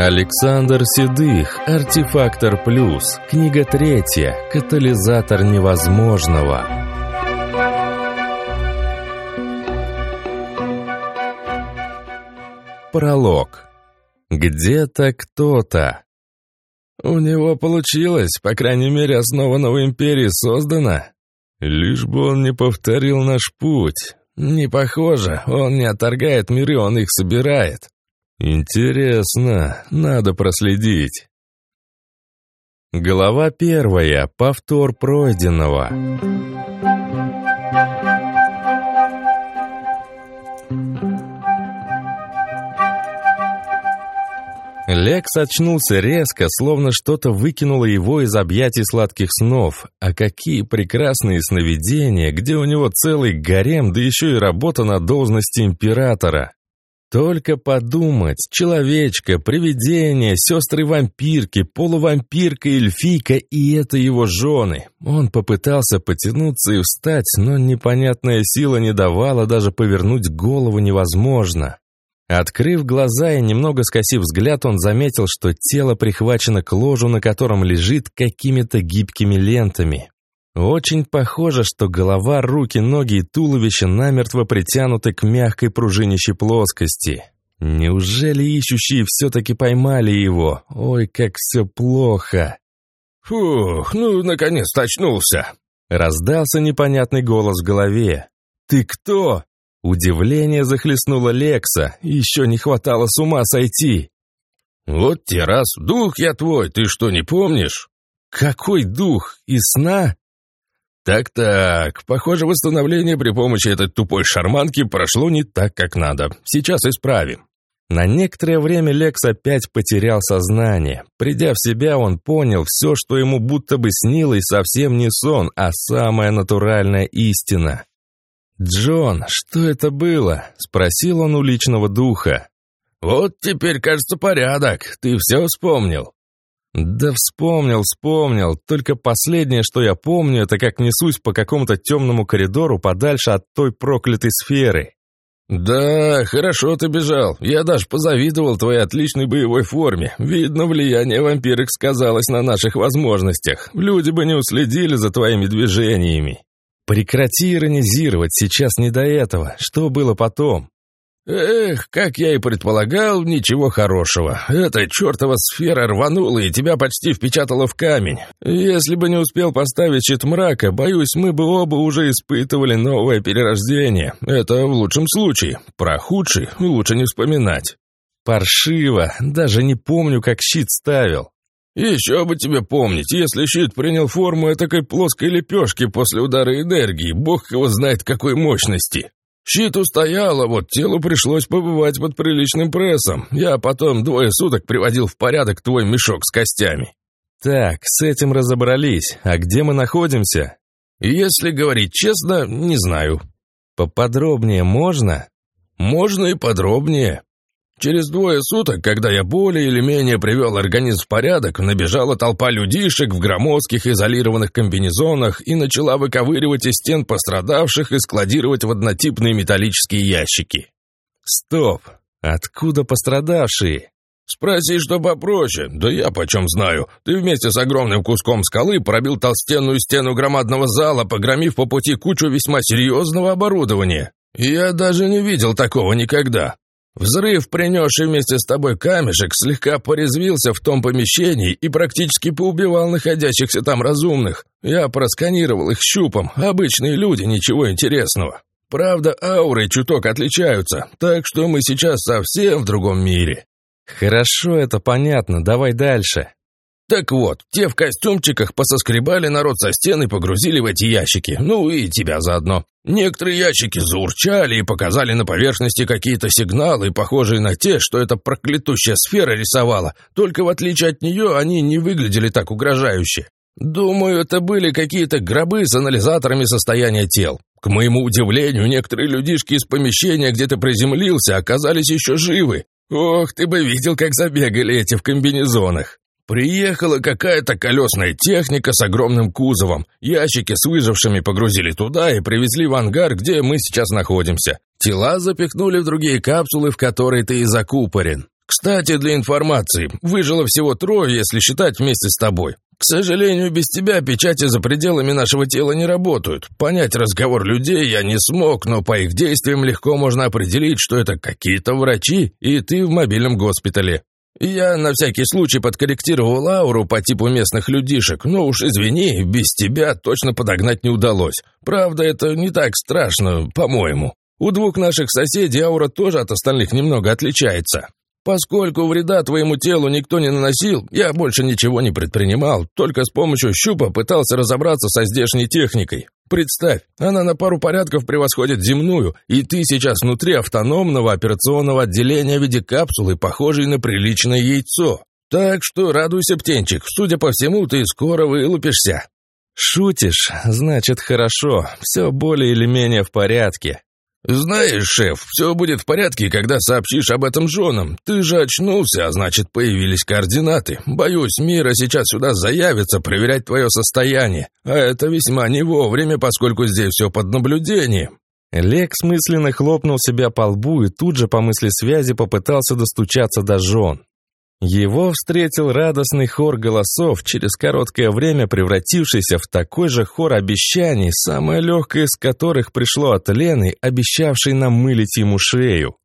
Александр Седых, Артефактор Плюс, книга третья, Катализатор невозможного. Пролог. Где-то кто-то. У него получилось, по крайней мере, основа новой империи создана. Лишь бы он не повторил наш путь. Не похоже, он не отторгает миры, он их собирает. Интересно, надо проследить. Глава первая. Повтор пройденного. Лекс очнулся резко, словно что-то выкинуло его из объятий сладких снов. А какие прекрасные сновидения, где у него целый гарем, да еще и работа на должности императора. Только подумать, человечка, привидение, сестры-вампирки, полувампирка, эльфийка и это его жены. Он попытался потянуться и встать, но непонятная сила не давала даже повернуть голову невозможно. Открыв глаза и немного скосив взгляд, он заметил, что тело прихвачено к ложу, на котором лежит какими-то гибкими лентами. Очень похоже, что голова, руки, ноги и туловище намертво притянуты к мягкой пружинищей плоскости. Неужели ищущие все-таки поймали его? Ой, как все плохо. «Фух, ну, наконец-то очнулся!» Раздался непонятный голос в голове. «Ты кто?» Удивление захлестнуло Лекса, еще не хватало с ума сойти. «Вот те раз, дух я твой, ты что, не помнишь?» «Какой дух? Из сна?» «Так-так, похоже, восстановление при помощи этой тупой шарманки прошло не так, как надо. Сейчас исправим». На некоторое время Лекс опять потерял сознание. Придя в себя, он понял, все, что ему будто бы снилось, совсем не сон, а самая натуральная истина. «Джон, что это было?» — спросил он у личного духа. «Вот теперь, кажется, порядок. Ты все вспомнил?» «Да вспомнил, вспомнил. Только последнее, что я помню, это как несусь по какому-то темному коридору подальше от той проклятой сферы». «Да, хорошо ты бежал. Я даже позавидовал твоей отличной боевой форме. Видно, влияние вампирок сказалось на наших возможностях. Люди бы не уследили за твоими движениями». «Прекрати иронизировать, сейчас не до этого. Что было потом?» «Эх, как я и предполагал, ничего хорошего. Эта чертова сфера рванула и тебя почти впечатала в камень. Если бы не успел поставить щит мрака, боюсь, мы бы оба уже испытывали новое перерождение. Это в лучшем случае. Про худший лучше не вспоминать». «Паршиво. Даже не помню, как щит ставил». «Еще бы тебе помнить, если щит принял форму этакой плоской лепешки после удара энергии, бог его знает какой мощности». Щит устоял, а вот телу пришлось побывать под приличным прессом. Я потом двое суток приводил в порядок твой мешок с костями. Так, с этим разобрались. А где мы находимся? Если говорить честно, не знаю. Поподробнее можно? Можно и подробнее. Через двое суток, когда я более или менее привел организм в порядок, набежала толпа людишек в громоздких изолированных комбинезонах и начала выковыривать из стен пострадавших и складировать в однотипные металлические ящики. Стоп! Откуда пострадавшие? Спроси, что попроще. Да я почем знаю. Ты вместе с огромным куском скалы пробил толстенную стену громадного зала, погромив по пути кучу весьма серьезного оборудования. Я даже не видел такого никогда. Взрыв, принесший вместе с тобой камешек, слегка порезвился в том помещении и практически поубивал находящихся там разумных. Я просканировал их щупом, обычные люди, ничего интересного. Правда, ауры чуток отличаются, так что мы сейчас совсем в другом мире. Хорошо, это понятно, давай дальше. Так вот, те в костюмчиках пососкребали народ со стены и погрузили в эти ящики, ну и тебя заодно. Некоторые ящики заурчали и показали на поверхности какие-то сигналы, похожие на те, что эта проклятущая сфера рисовала, только в отличие от нее они не выглядели так угрожающе. Думаю, это были какие-то гробы с анализаторами состояния тел. К моему удивлению, некоторые людишки из помещения, где ты приземлился, оказались еще живы. Ох, ты бы видел, как забегали эти в комбинезонах. Приехала какая-то колесная техника с огромным кузовом. Ящики с выжившими погрузили туда и привезли в ангар, где мы сейчас находимся. Тела запихнули в другие капсулы, в которые ты и закупорен. Кстати, для информации, выжило всего трое, если считать вместе с тобой. К сожалению, без тебя печати за пределами нашего тела не работают. Понять разговор людей я не смог, но по их действиям легко можно определить, что это какие-то врачи, и ты в мобильном госпитале. Я на всякий случай подкорректировал ауру по типу местных людишек, но уж извини, без тебя точно подогнать не удалось. Правда, это не так страшно, по-моему. У двух наших соседей аура тоже от остальных немного отличается. Поскольку вреда твоему телу никто не наносил, я больше ничего не предпринимал, только с помощью щупа пытался разобраться со здешней техникой. Представь, она на пару порядков превосходит земную, и ты сейчас внутри автономного операционного отделения в виде капсулы, похожей на приличное яйцо. Так что радуйся, птенчик, судя по всему, ты скоро вылупишься». «Шутишь? Значит, хорошо. Все более или менее в порядке. «Знаешь, шеф, все будет в порядке, когда сообщишь об этом женам. Ты же очнулся, а значит, появились координаты. Боюсь, Мира сейчас сюда заявится проверять твое состояние. А это весьма не вовремя, поскольку здесь все под наблюдением». Лекс мысленно хлопнул себя по лбу и тут же по мысли связи попытался достучаться до жен. Его встретил радостный хор голосов, через короткое время превратившийся в такой же хор обещаний, самое легкое из которых пришло от Лены, обещавшей намылить ему шею.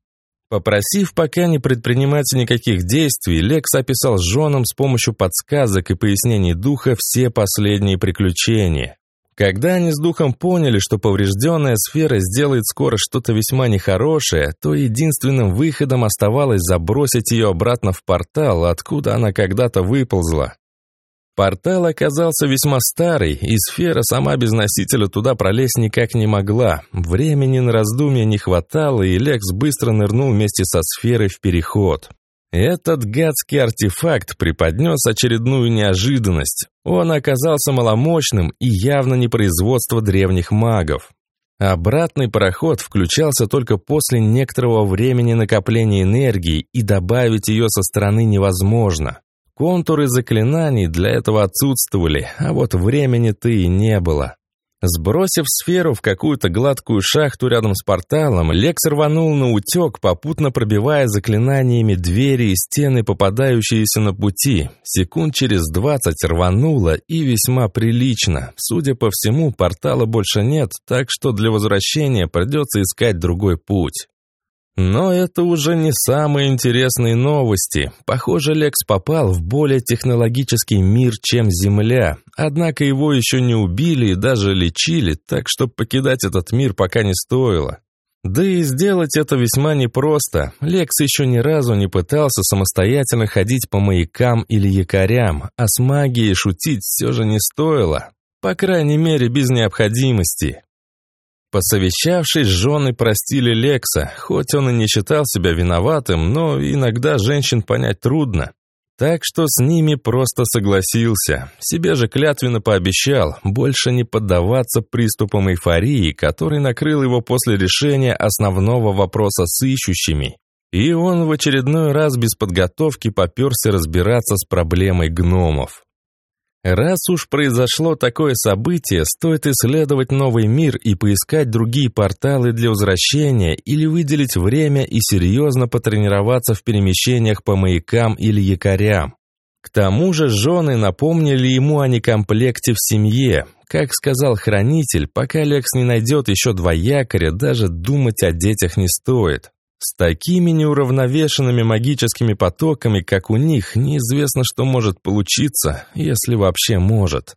Попросив пока не предпринимать никаких действий, Лекс описал женам с помощью подсказок и пояснений духа все последние приключения. Когда они с духом поняли, что поврежденная сфера сделает скоро что-то весьма нехорошее, то единственным выходом оставалось забросить ее обратно в портал, откуда она когда-то выползла. Портал оказался весьма старый, и сфера сама без носителя туда пролезть никак не могла. Времени на раздумья не хватало, и Лекс быстро нырнул вместе со сферой в переход. Этот гадский артефакт преподнес очередную неожиданность. Он оказался маломощным и явно не производство древних магов. Обратный пароход включался только после некоторого времени накопления энергии, и добавить ее со стороны невозможно. Контуры заклинаний для этого отсутствовали, а вот времени-то и не было. Сбросив сферу в какую-то гладкую шахту рядом с порталом, Лекс рванул на утек, попутно пробивая заклинаниями двери и стены, попадающиеся на пути. Секунд через двадцать рвануло и весьма прилично. Судя по всему, портала больше нет, так что для возвращения придется искать другой путь. Но это уже не самые интересные новости. Похоже, Лекс попал в более технологический мир, чем Земля. Однако его еще не убили и даже лечили, так что покидать этот мир пока не стоило. Да и сделать это весьма непросто. Лекс еще ни разу не пытался самостоятельно ходить по маякам или якорям, а с магией шутить все же не стоило. По крайней мере, без необходимости. Посовещавшись, жены простили Лекса, хоть он и не считал себя виноватым, но иногда женщин понять трудно. Так что с ними просто согласился. Себе же клятвенно пообещал больше не поддаваться приступам эйфории, который накрыл его после решения основного вопроса с ищущими. И он в очередной раз без подготовки поперся разбираться с проблемой гномов. Раз уж произошло такое событие, стоит исследовать новый мир и поискать другие порталы для возвращения или выделить время и серьезно потренироваться в перемещениях по маякам или якорям. К тому же жены напомнили ему о некомплекте в семье. Как сказал хранитель, пока Лекс не найдет еще два якоря, даже думать о детях не стоит. С такими неуравновешенными магическими потоками, как у них, неизвестно, что может получиться, если вообще может.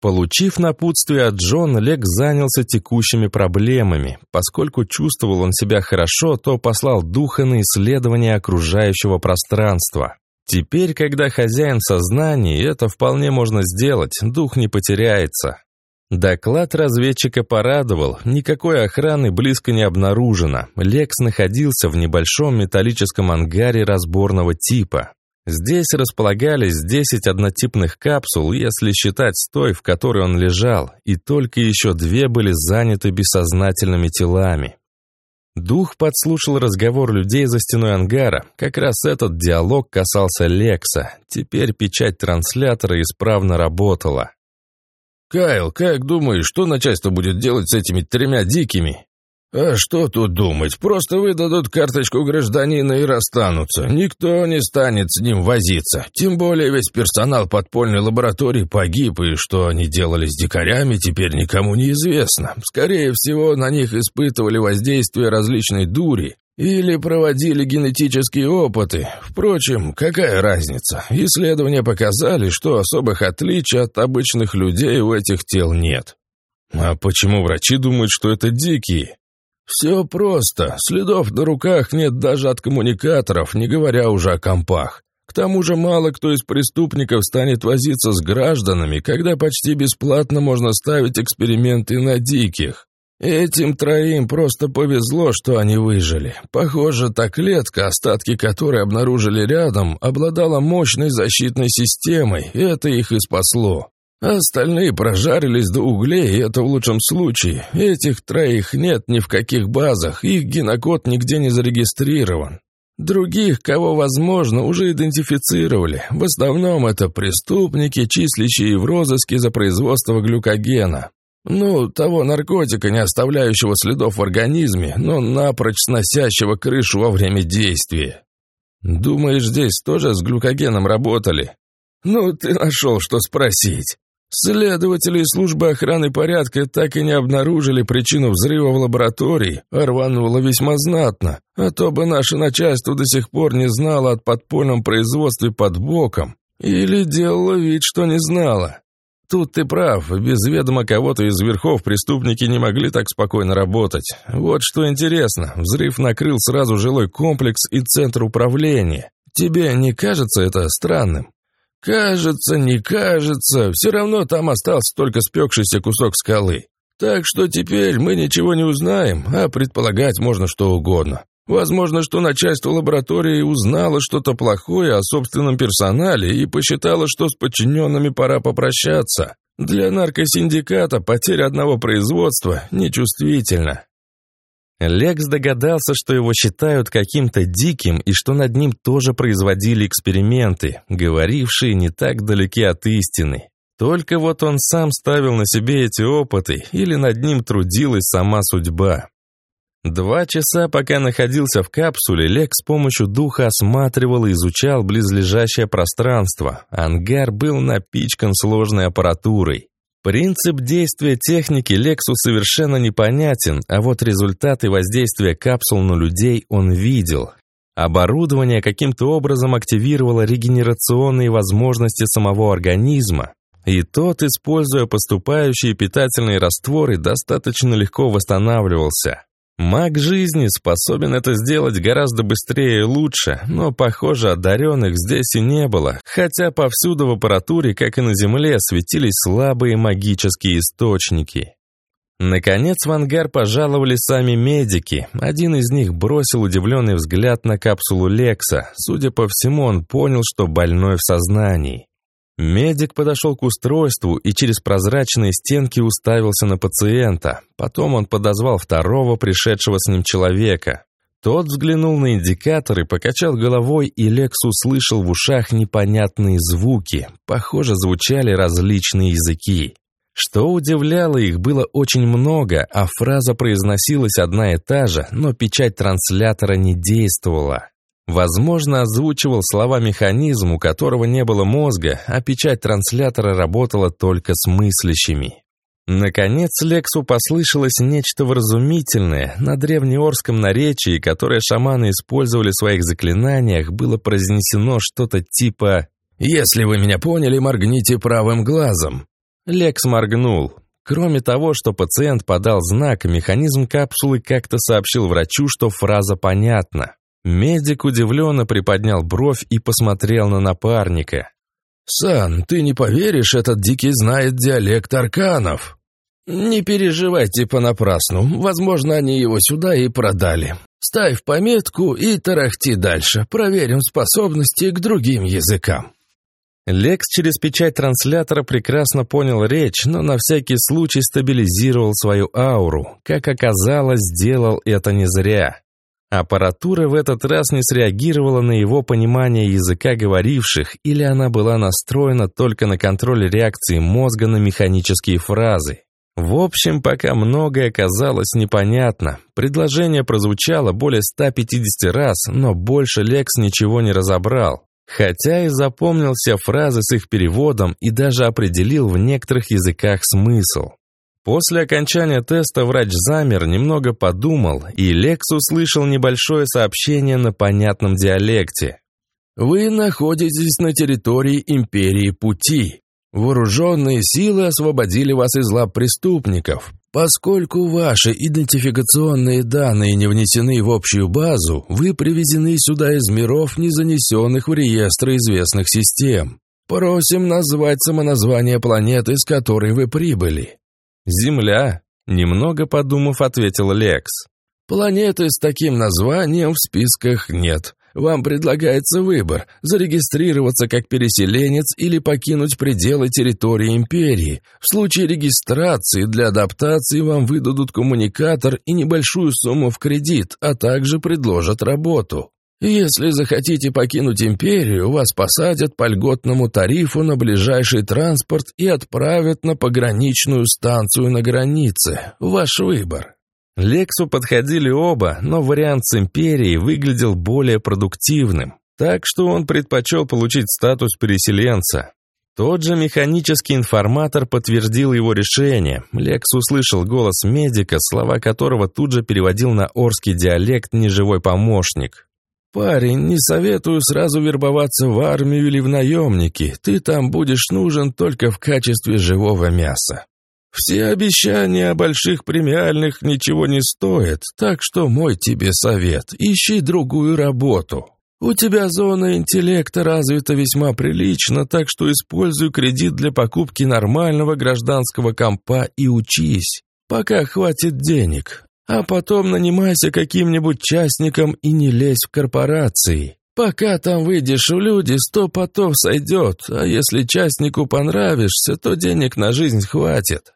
Получив напутствие от Джона, Лек занялся текущими проблемами. Поскольку чувствовал он себя хорошо, то послал духа на исследование окружающего пространства. Теперь, когда хозяин в сознании, это вполне можно сделать, дух не потеряется. Доклад разведчика порадовал, никакой охраны близко не обнаружено. Лекс находился в небольшом металлическом ангаре разборного типа. Здесь располагались 10 однотипных капсул, если считать с той, в которой он лежал, и только еще две были заняты бессознательными телами. Дух подслушал разговор людей за стеной ангара. Как раз этот диалог касался Лекса. Теперь печать транслятора исправно работала. «Кайл, как думаешь, что начальство будет делать с этими тремя дикими?» «А что тут думать? Просто выдадут карточку гражданина и расстанутся. Никто не станет с ним возиться. Тем более весь персонал подпольной лаборатории погиб, и что они делали с дикарями, теперь никому не известно. Скорее всего, на них испытывали воздействие различной дури или проводили генетические опыты. Впрочем, какая разница? Исследования показали, что особых отличий от обычных людей у этих тел нет». «А почему врачи думают, что это дикие?» «Все просто. Следов на руках нет даже от коммуникаторов, не говоря уже о компах. К тому же мало кто из преступников станет возиться с гражданами, когда почти бесплатно можно ставить эксперименты на диких. Этим троим просто повезло, что они выжили. Похоже, та клетка, остатки которой обнаружили рядом, обладала мощной защитной системой, и это их и спасло. Остальные прожарились до углей, и это в лучшем случае. Этих троих нет ни в каких базах, их генокод нигде не зарегистрирован. Других, кого возможно, уже идентифицировали. В основном это преступники, числящие в розыске за производство глюкогена. Ну, того наркотика, не оставляющего следов в организме, но напрочь сносящего крышу во время действия. Думаешь, здесь тоже с глюкогеном работали? Ну, ты нашел, что спросить. Следователи службы охраны порядка так и не обнаружили причину взрыва в лаборатории, а рвануло весьма знатно, а то бы наше начальство до сих пор не знало о подпольном производстве под боком или делало вид, что не знало. Тут ты прав, без ведома кого-то из верхов преступники не могли так спокойно работать. Вот что интересно, взрыв накрыл сразу жилой комплекс и центр управления. Тебе не кажется это странным? Кажется, не кажется, все равно там остался только спекшийся кусок скалы. Так что теперь мы ничего не узнаем, а предполагать можно что угодно. Возможно, что начальство лаборатории узнало что-то плохое о собственном персонале и посчитало, что с подчиненными пора попрощаться. Для наркосиндиката потеря одного производства нечувствительна. Лекс догадался, что его считают каким-то диким и что над ним тоже производили эксперименты, говорившие не так далеки от истины. Только вот он сам ставил на себе эти опыты или над ним трудилась сама судьба. Два часа, пока находился в капсуле, Лек с помощью духа осматривал и изучал близлежащее пространство. Ангар был напичкан сложной аппаратурой. Принцип действия техники Лексу совершенно непонятен, а вот результаты воздействия капсул на людей он видел. Оборудование каким-то образом активировало регенерационные возможности самого организма, и тот, используя поступающие питательные растворы, достаточно легко восстанавливался. Маг жизни способен это сделать гораздо быстрее и лучше, но, похоже, одаренных здесь и не было, хотя повсюду в аппаратуре, как и на Земле, светились слабые магические источники. Наконец в ангар пожаловали сами медики. Один из них бросил удивленный взгляд на капсулу Лекса. Судя по всему, он понял, что больной в сознании. Медик подошел к устройству и через прозрачные стенки уставился на пациента. Потом он подозвал второго пришедшего с ним человека. Тот взглянул на индикатор и покачал головой, и Лекс услышал в ушах непонятные звуки. Похоже, звучали различные языки. Что удивляло, их было очень много, а фраза произносилась одна и та же, но печать транслятора не действовала. Возможно, озвучивал слова механизм, у которого не было мозга, а печать транслятора работала только с мыслящими. Наконец Лексу послышалось нечто вразумительное. На древнеорском наречии, которое шаманы использовали в своих заклинаниях, было произнесено что-то типа «Если вы меня поняли, моргните правым глазом». Лекс моргнул. Кроме того, что пациент подал знак, механизм капсулы как-то сообщил врачу, что фраза понятна. Медик удивленно приподнял бровь и посмотрел на напарника. «Сан, ты не поверишь, этот дикий знает диалект арканов». «Не переживайте понапрасну, возможно, они его сюда и продали. Ставь пометку и тарахти дальше, проверим способности к другим языкам». Лекс через печать транслятора прекрасно понял речь, но на всякий случай стабилизировал свою ауру. Как оказалось, сделал это не зря. Аппаратура в этот раз не среагировала на его понимание языка говоривших, или она была настроена только на контроль реакции мозга на механические фразы. В общем, пока многое казалось непонятно. Предложение прозвучало более 150 раз, но больше Лекс ничего не разобрал. Хотя и запомнил все фразы с их переводом и даже определил в некоторых языках смысл. После окончания теста врач замер, немного подумал, и Лекс услышал небольшое сообщение на понятном диалекте. «Вы находитесь на территории Империи Пути. Вооруженные силы освободили вас из лап преступников. Поскольку ваши идентификационные данные не внесены в общую базу, вы привезены сюда из миров, не занесенных в реестры известных систем. Просим назвать самоназвание планеты, с которой вы прибыли». «Земля», — немного подумав, ответил Лекс. «Планеты с таким названием в списках нет. Вам предлагается выбор – зарегистрироваться как переселенец или покинуть пределы территории империи. В случае регистрации для адаптации вам выдадут коммуникатор и небольшую сумму в кредит, а также предложат работу. Если захотите покинуть империю, вас посадят по льготному тарифу на ближайший транспорт и отправят на пограничную станцию на границе. Ваш выбор. Лексу подходили оба, но вариант с Империей выглядел более продуктивным, так что он предпочел получить статус переселенца. Тот же механический информатор подтвердил его решение. Лекс услышал голос медика, слова которого тут же переводил на орский диалект неживой помощник. «Парень, не советую сразу вербоваться в армию или в наемники. Ты там будешь нужен только в качестве живого мяса. Все обещания о больших премиальных ничего не стоят, так что мой тебе совет – ищи другую работу. У тебя зона интеллекта развита весьма прилично, так что используй кредит для покупки нормального гражданского компа и учись, пока хватит денег. А потом нанимайся каким-нибудь частником и не лезь в корпорации. Пока там выйдешь в люди, сто потов сойдет, а если частнику понравишься, то денег на жизнь хватит.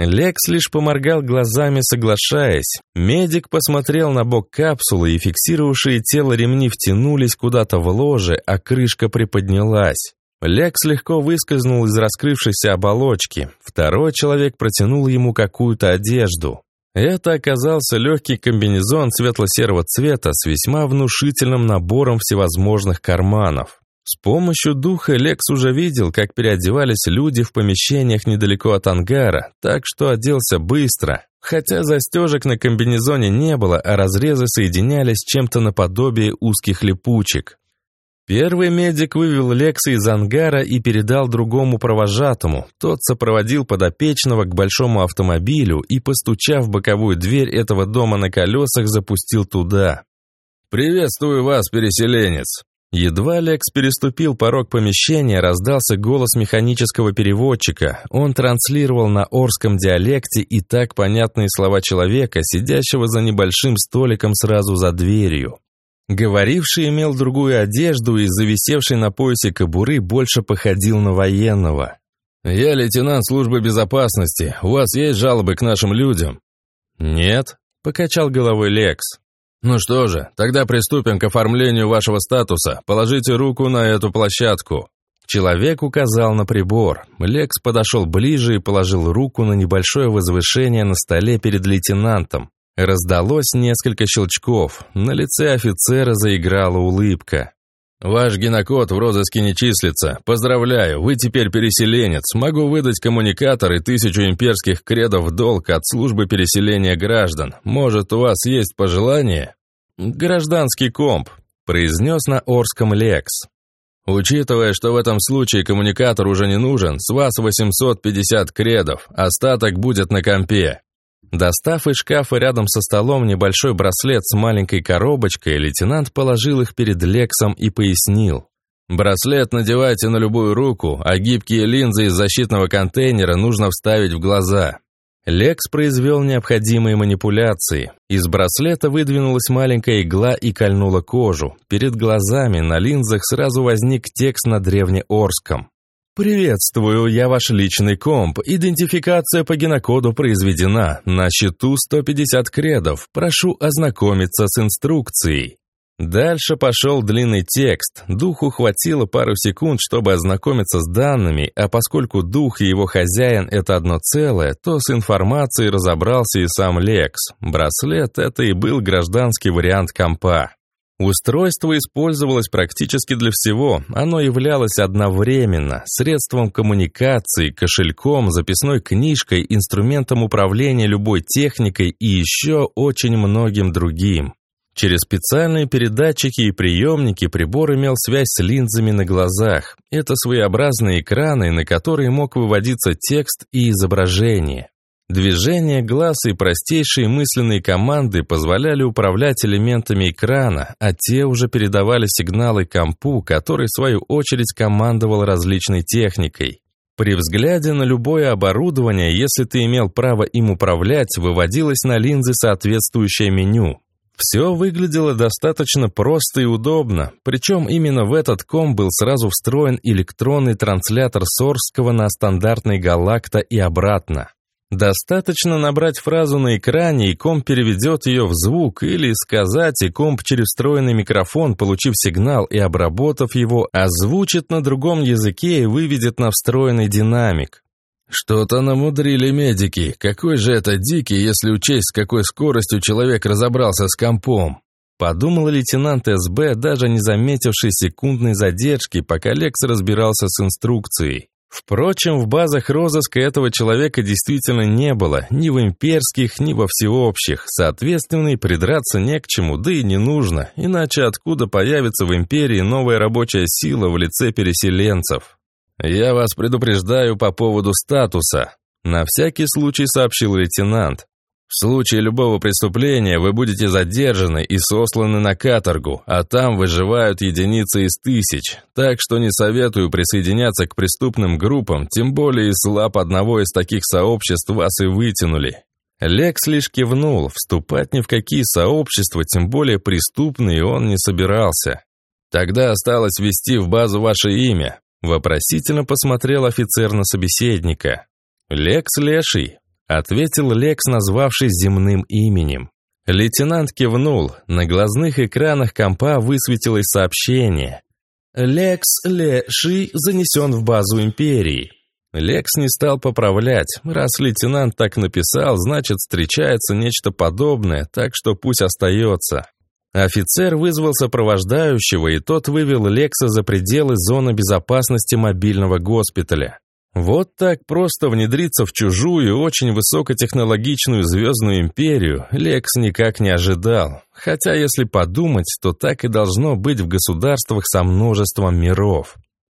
Лекс лишь поморгал глазами, соглашаясь. Медик посмотрел на бок капсулы, и фиксировавшие тело ремни втянулись куда-то в ложе, а крышка приподнялась. Лекс легко выскользнул из раскрывшейся оболочки. Второй человек протянул ему какую-то одежду. Это оказался легкий комбинезон светло-серого цвета с весьма внушительным набором всевозможных карманов. С помощью духа Лекс уже видел, как переодевались люди в помещениях недалеко от ангара, так что оделся быстро. Хотя застежек на комбинезоне не было, а разрезы соединялись чем-то наподобие узких липучек. Первый медик вывел Лекса из ангара и передал другому провожатому. Тот сопроводил подопечного к большому автомобилю и, постучав в боковую дверь этого дома на колесах, запустил туда. «Приветствую вас, переселенец!» Едва Лекс переступил порог помещения, раздался голос механического переводчика. Он транслировал на орском диалекте и так понятные слова человека, сидящего за небольшим столиком сразу за дверью. Говоривший имел другую одежду и, зависевший на поясе кобуры, больше походил на военного. «Я лейтенант службы безопасности. У вас есть жалобы к нашим людям?» «Нет», — покачал головой Лекс. «Ну что же, тогда приступим к оформлению вашего статуса. Положите руку на эту площадку». Человек указал на прибор. Лекс подошел ближе и положил руку на небольшое возвышение на столе перед лейтенантом. Раздалось несколько щелчков. На лице офицера заиграла улыбка. «Ваш генокод в розыске не числится. Поздравляю, вы теперь переселенец. Могу выдать коммуникатор и тысячу имперских кредов в долг от службы переселения граждан. Может, у вас есть пожелание?» «Гражданский комп», — произнес на Орском Лекс. «Учитывая, что в этом случае коммуникатор уже не нужен, с вас 850 кредов, остаток будет на компе». Достав из шкафа рядом со столом небольшой браслет с маленькой коробочкой, лейтенант положил их перед Лексом и пояснил. «Браслет надевайте на любую руку, а гибкие линзы из защитного контейнера нужно вставить в глаза». Лекс произвел необходимые манипуляции. Из браслета выдвинулась маленькая игла и кольнула кожу. Перед глазами на линзах сразу возник текст на древнеорском. «Приветствую, я ваш личный комп. Идентификация по генокоду произведена. На счету 150 кредов. Прошу ознакомиться с инструкцией». Дальше пошел длинный текст. Духу хватило пару секунд, чтобы ознакомиться с данными, а поскольку дух и его хозяин — это одно целое, то с информацией разобрался и сам Лекс. Браслет — это и был гражданский вариант компа. Устройство использовалось практически для всего. Оно являлось одновременно средством коммуникации, кошельком, записной книжкой, инструментом управления любой техникой и еще очень многим другим. Через специальные передатчики и приемники прибор имел связь с линзами на глазах. Это своеобразные экраны, на которые мог выводиться текст и изображение. Движение глаз и простейшие мысленные команды позволяли управлять элементами экрана, а те уже передавали сигналы компу, который в свою очередь командовал различной техникой. При взгляде на любое оборудование, если ты имел право им управлять, выводилось на линзы соответствующее меню. Все выглядело достаточно просто и удобно, причем именно в этот ком был сразу встроен электронный транслятор Сорского на стандартный Галакта и обратно. Достаточно набрать фразу на экране, и комп переведет ее в звук, или сказать, и комп через встроенный микрофон, получив сигнал и обработав его, озвучит на другом языке и выведет на встроенный динамик. «Что-то намудрили медики. Какой же это дикий, если учесть, с какой скоростью человек разобрался с компом?» Подумал лейтенант СБ, даже не заметивший секундной задержки, пока Лекс разбирался с инструкцией. Впрочем, в базах розыска этого человека действительно не было, ни в имперских, ни во всеобщих. Соответственно, и придраться не к чему, да и не нужно, иначе откуда появится в империи новая рабочая сила в лице переселенцев? «Я вас предупреждаю по поводу статуса», — на всякий случай сообщил лейтенант. «В случае любого преступления вы будете задержаны и сосланы на каторгу, а там выживают единицы из тысяч, так что не советую присоединяться к преступным группам, тем более из лап одного из таких сообществ вас и вытянули». Лекс лишь кивнул, вступать ни в какие сообщества, тем более преступные, он не собирался. Тогда осталось ввести в базу ваше имя. Вопросительно посмотрел офицер на собеседника. «Лекс Леший», — ответил Лекс, назвавшись земным именем. Лейтенант кивнул. На глазных экранах компа высветилось сообщение. «Лекс Леший занесен в базу Империи». Лекс не стал поправлять. Раз лейтенант так написал, значит, встречается нечто подобное, так что пусть остается. Офицер вызвал сопровождающего, и тот вывел Лекса за пределы зоны безопасности мобильного госпиталя. Вот так просто внедриться в чужую, очень высокотехнологичную звездную империю Лекс никак не ожидал. Хотя, если подумать, то так и должно быть в государствах со множеством миров.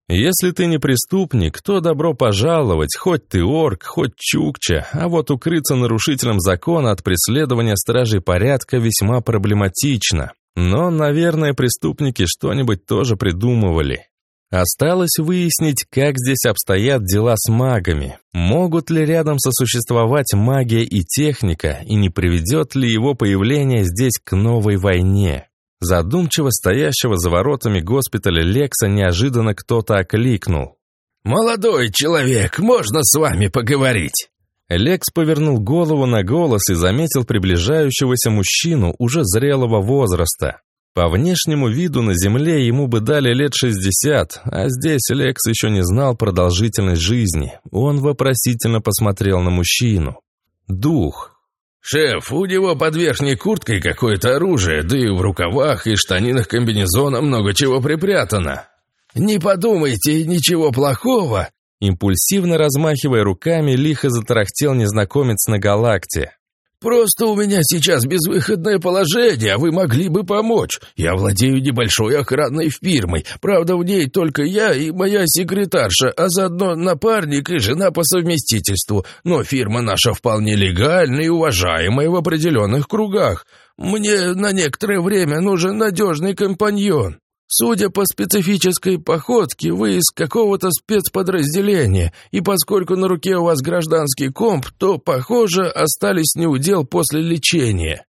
Если ты не преступник, то добро пожаловать, хоть ты орк, хоть чукча, а вот укрыться нарушителем закона от преследования стражей порядка весьма проблематично. Но, наверное, преступники что-нибудь тоже придумывали. Осталось выяснить, как здесь обстоят дела с магами. Могут ли рядом сосуществовать магия и техника, и не приведет ли его появление здесь к новой войне? Задумчиво стоящего за воротами госпиталя Лекса неожиданно кто-то окликнул. «Молодой человек, можно с вами поговорить?» Лекс повернул голову на голос и заметил приближающегося мужчину уже зрелого возраста. По внешнему виду на земле ему бы дали лет 60, а здесь Лекс еще не знал продолжительность жизни. Он вопросительно посмотрел на мужчину. Дух, «Шеф, у него под верхней курткой какое-то оружие, да и в рукавах и штанинах комбинезона много чего припрятано. Не подумайте, ничего плохого!» Импульсивно размахивая руками, лихо затарахтел незнакомец на галакте. «Просто у меня сейчас безвыходное положение, а вы могли бы помочь. Я владею небольшой охранной фирмой. Правда, в ней только я и моя секретарша, а заодно напарник и жена по совместительству. Но фирма наша вполне легальная и уважаемая в определенных кругах. Мне на некоторое время нужен надежный компаньон». Судя по специфической походке, вы из какого-то спецподразделения, и поскольку на руке у вас гражданский комп, то, похоже, остались неудел после лечения».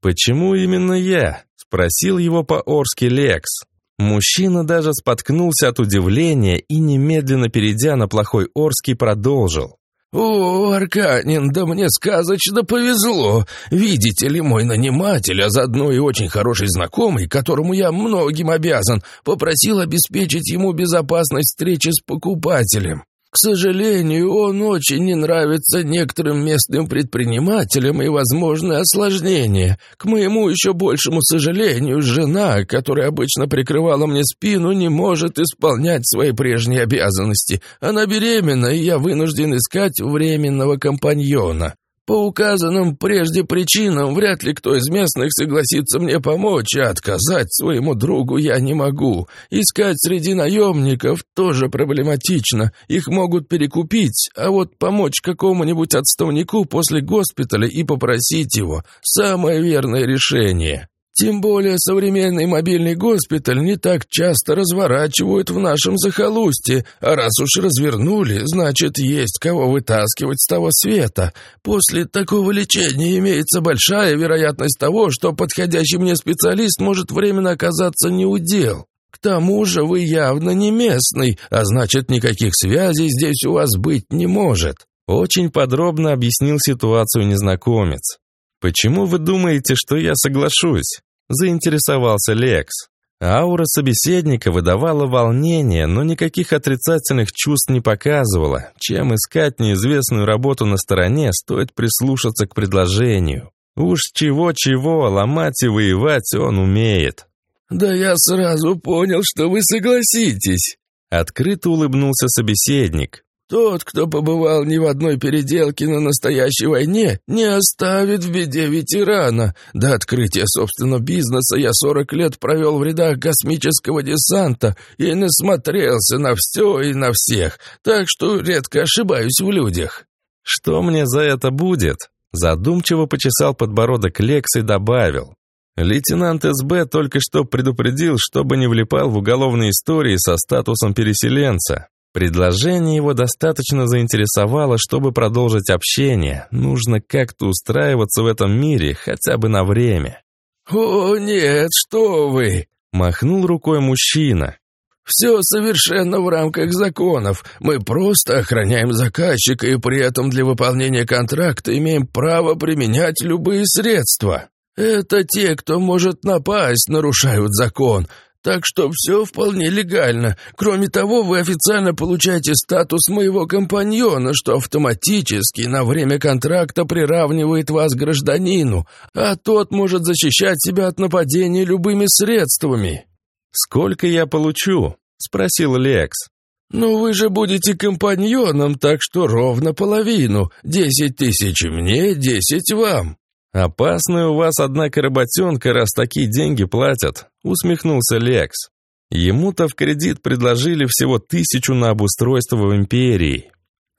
«Почему именно я?» – спросил его по-орски Лекс. Мужчина даже споткнулся от удивления и, немедленно перейдя на плохой орский, продолжил. «О, Арканин, да мне сказочно повезло. Видите ли, мой наниматель, а заодно и очень хороший знакомый, которому я многим обязан, попросил обеспечить ему безопасность встречи с покупателем. К сожалению, он очень не нравится некоторым местным предпринимателям и возможны осложнения. К моему еще большему сожалению, жена, которая обычно прикрывала мне спину, не может исполнять свои прежние обязанности. Она беременна, и я вынужден искать временного компаньона. По указанным прежде причинам вряд ли кто из местных согласится мне помочь, а отказать своему другу я не могу. Искать среди наемников тоже проблематично, их могут перекупить, а вот помочь какому-нибудь отставнику после госпиталя и попросить его – самое верное решение. Тем более современный мобильный госпиталь не так часто разворачивают в нашем захолустье, а раз уж развернули, значит, есть кого вытаскивать с того света. После такого лечения имеется большая вероятность того, что подходящий мне специалист может временно оказаться неудел. К тому же вы явно не местный, а значит, никаких связей здесь у вас быть не может». Очень подробно объяснил ситуацию незнакомец. «Почему вы думаете, что я соглашусь?» – заинтересовался Лекс. Аура собеседника выдавала волнение, но никаких отрицательных чувств не показывала. Чем искать неизвестную работу на стороне, стоит прислушаться к предложению. Уж чего-чего, ломать и воевать он умеет. «Да я сразу понял, что вы согласитесь», — открыто улыбнулся собеседник. Тот, кто побывал ни в одной переделке на настоящей войне, не оставит в беде ветерана. До открытия собственного бизнеса я 40 лет провел в рядах космического десанта и насмотрелся на все и на всех, так что редко ошибаюсь в людях». «Что мне за это будет?» Задумчиво почесал подбородок Лекс и добавил. Лейтенант СБ только что предупредил, чтобы не влипал в уголовные истории со статусом переселенца. Предложение его достаточно заинтересовало, чтобы продолжить общение. Нужно как-то устраиваться в этом мире, хотя бы на время. «О, нет, что вы!» – махнул рукой мужчина. «Все совершенно в рамках законов. Мы просто охраняем заказчика и при этом для выполнения контракта имеем право применять любые средства. Это те, кто может напасть, нарушают закон. Так что все вполне легально. Кроме того, вы официально получаете статус моего компаньона, что автоматически на время контракта приравнивает вас к гражданину, а тот может защищать себя от нападения любыми средствами». «Сколько я получу?» — спросил Лекс. «Ну вы же будете компаньоном, так что ровно половину. Десять тысяч мне, десять вам». «Опасная у вас, однако, работенка, раз такие деньги платят», — усмехнулся Лекс. Ему-то в кредит предложили всего тысячу на обустройство в империи.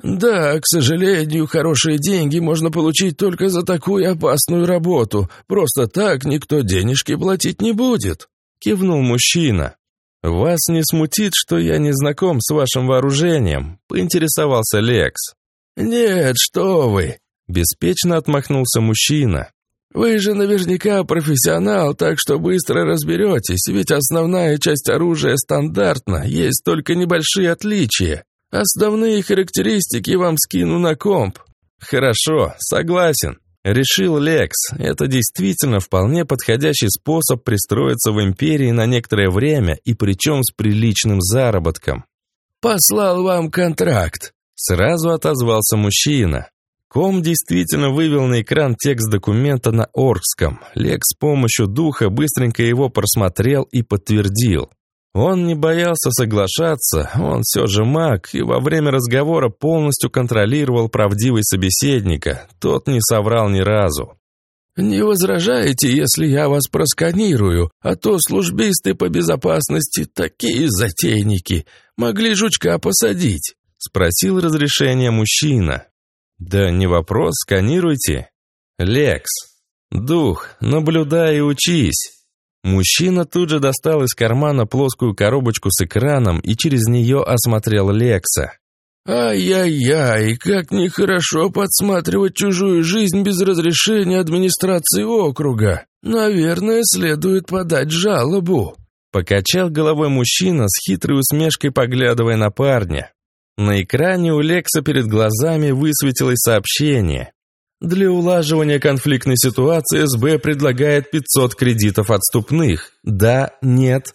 «Да, к сожалению, хорошие деньги можно получить только за такую опасную работу. Просто так никто денежки платить не будет», — кивнул мужчина. «Вас не смутит, что я не знаком с вашим вооружением?» — поинтересовался Лекс. «Нет, что вы!» Беспечно отмахнулся мужчина. «Вы же наверняка профессионал, так что быстро разберетесь, ведь основная часть оружия стандартна, есть только небольшие отличия. Основные характеристики вам скину на комп». «Хорошо, согласен», — решил Лекс. «Это действительно вполне подходящий способ пристроиться в Империи на некоторое время и причем с приличным заработком». «Послал вам контракт», — сразу отозвался мужчина. Ком действительно вывел на экран текст документа на Оркском. Лекс с помощью духа быстренько его просмотрел и подтвердил. Он не боялся соглашаться, он все же маг, и во время разговора полностью контролировал правдивый собеседника. Тот не соврал ни разу. «Не возражаете, если я вас просканирую, а то службисты по безопасности такие затейники. Могли жучка посадить?» — спросил разрешение мужчина. «Да не вопрос, сканируйте». «Лекс, дух, наблюдай и учись». Мужчина тут же достал из кармана плоскую коробочку с экраном и через нее осмотрел Лекса. «Ай-яй-яй, как нехорошо подсматривать чужую жизнь без разрешения администрации округа. Наверное, следует подать жалобу». Покачал головой мужчина с хитрой усмешкой, поглядывая на парня. На экране у Лекса перед глазами высветилось сообщение. Для улаживания конфликтной ситуации СБ предлагает 500 кредитов отступных. Да, нет.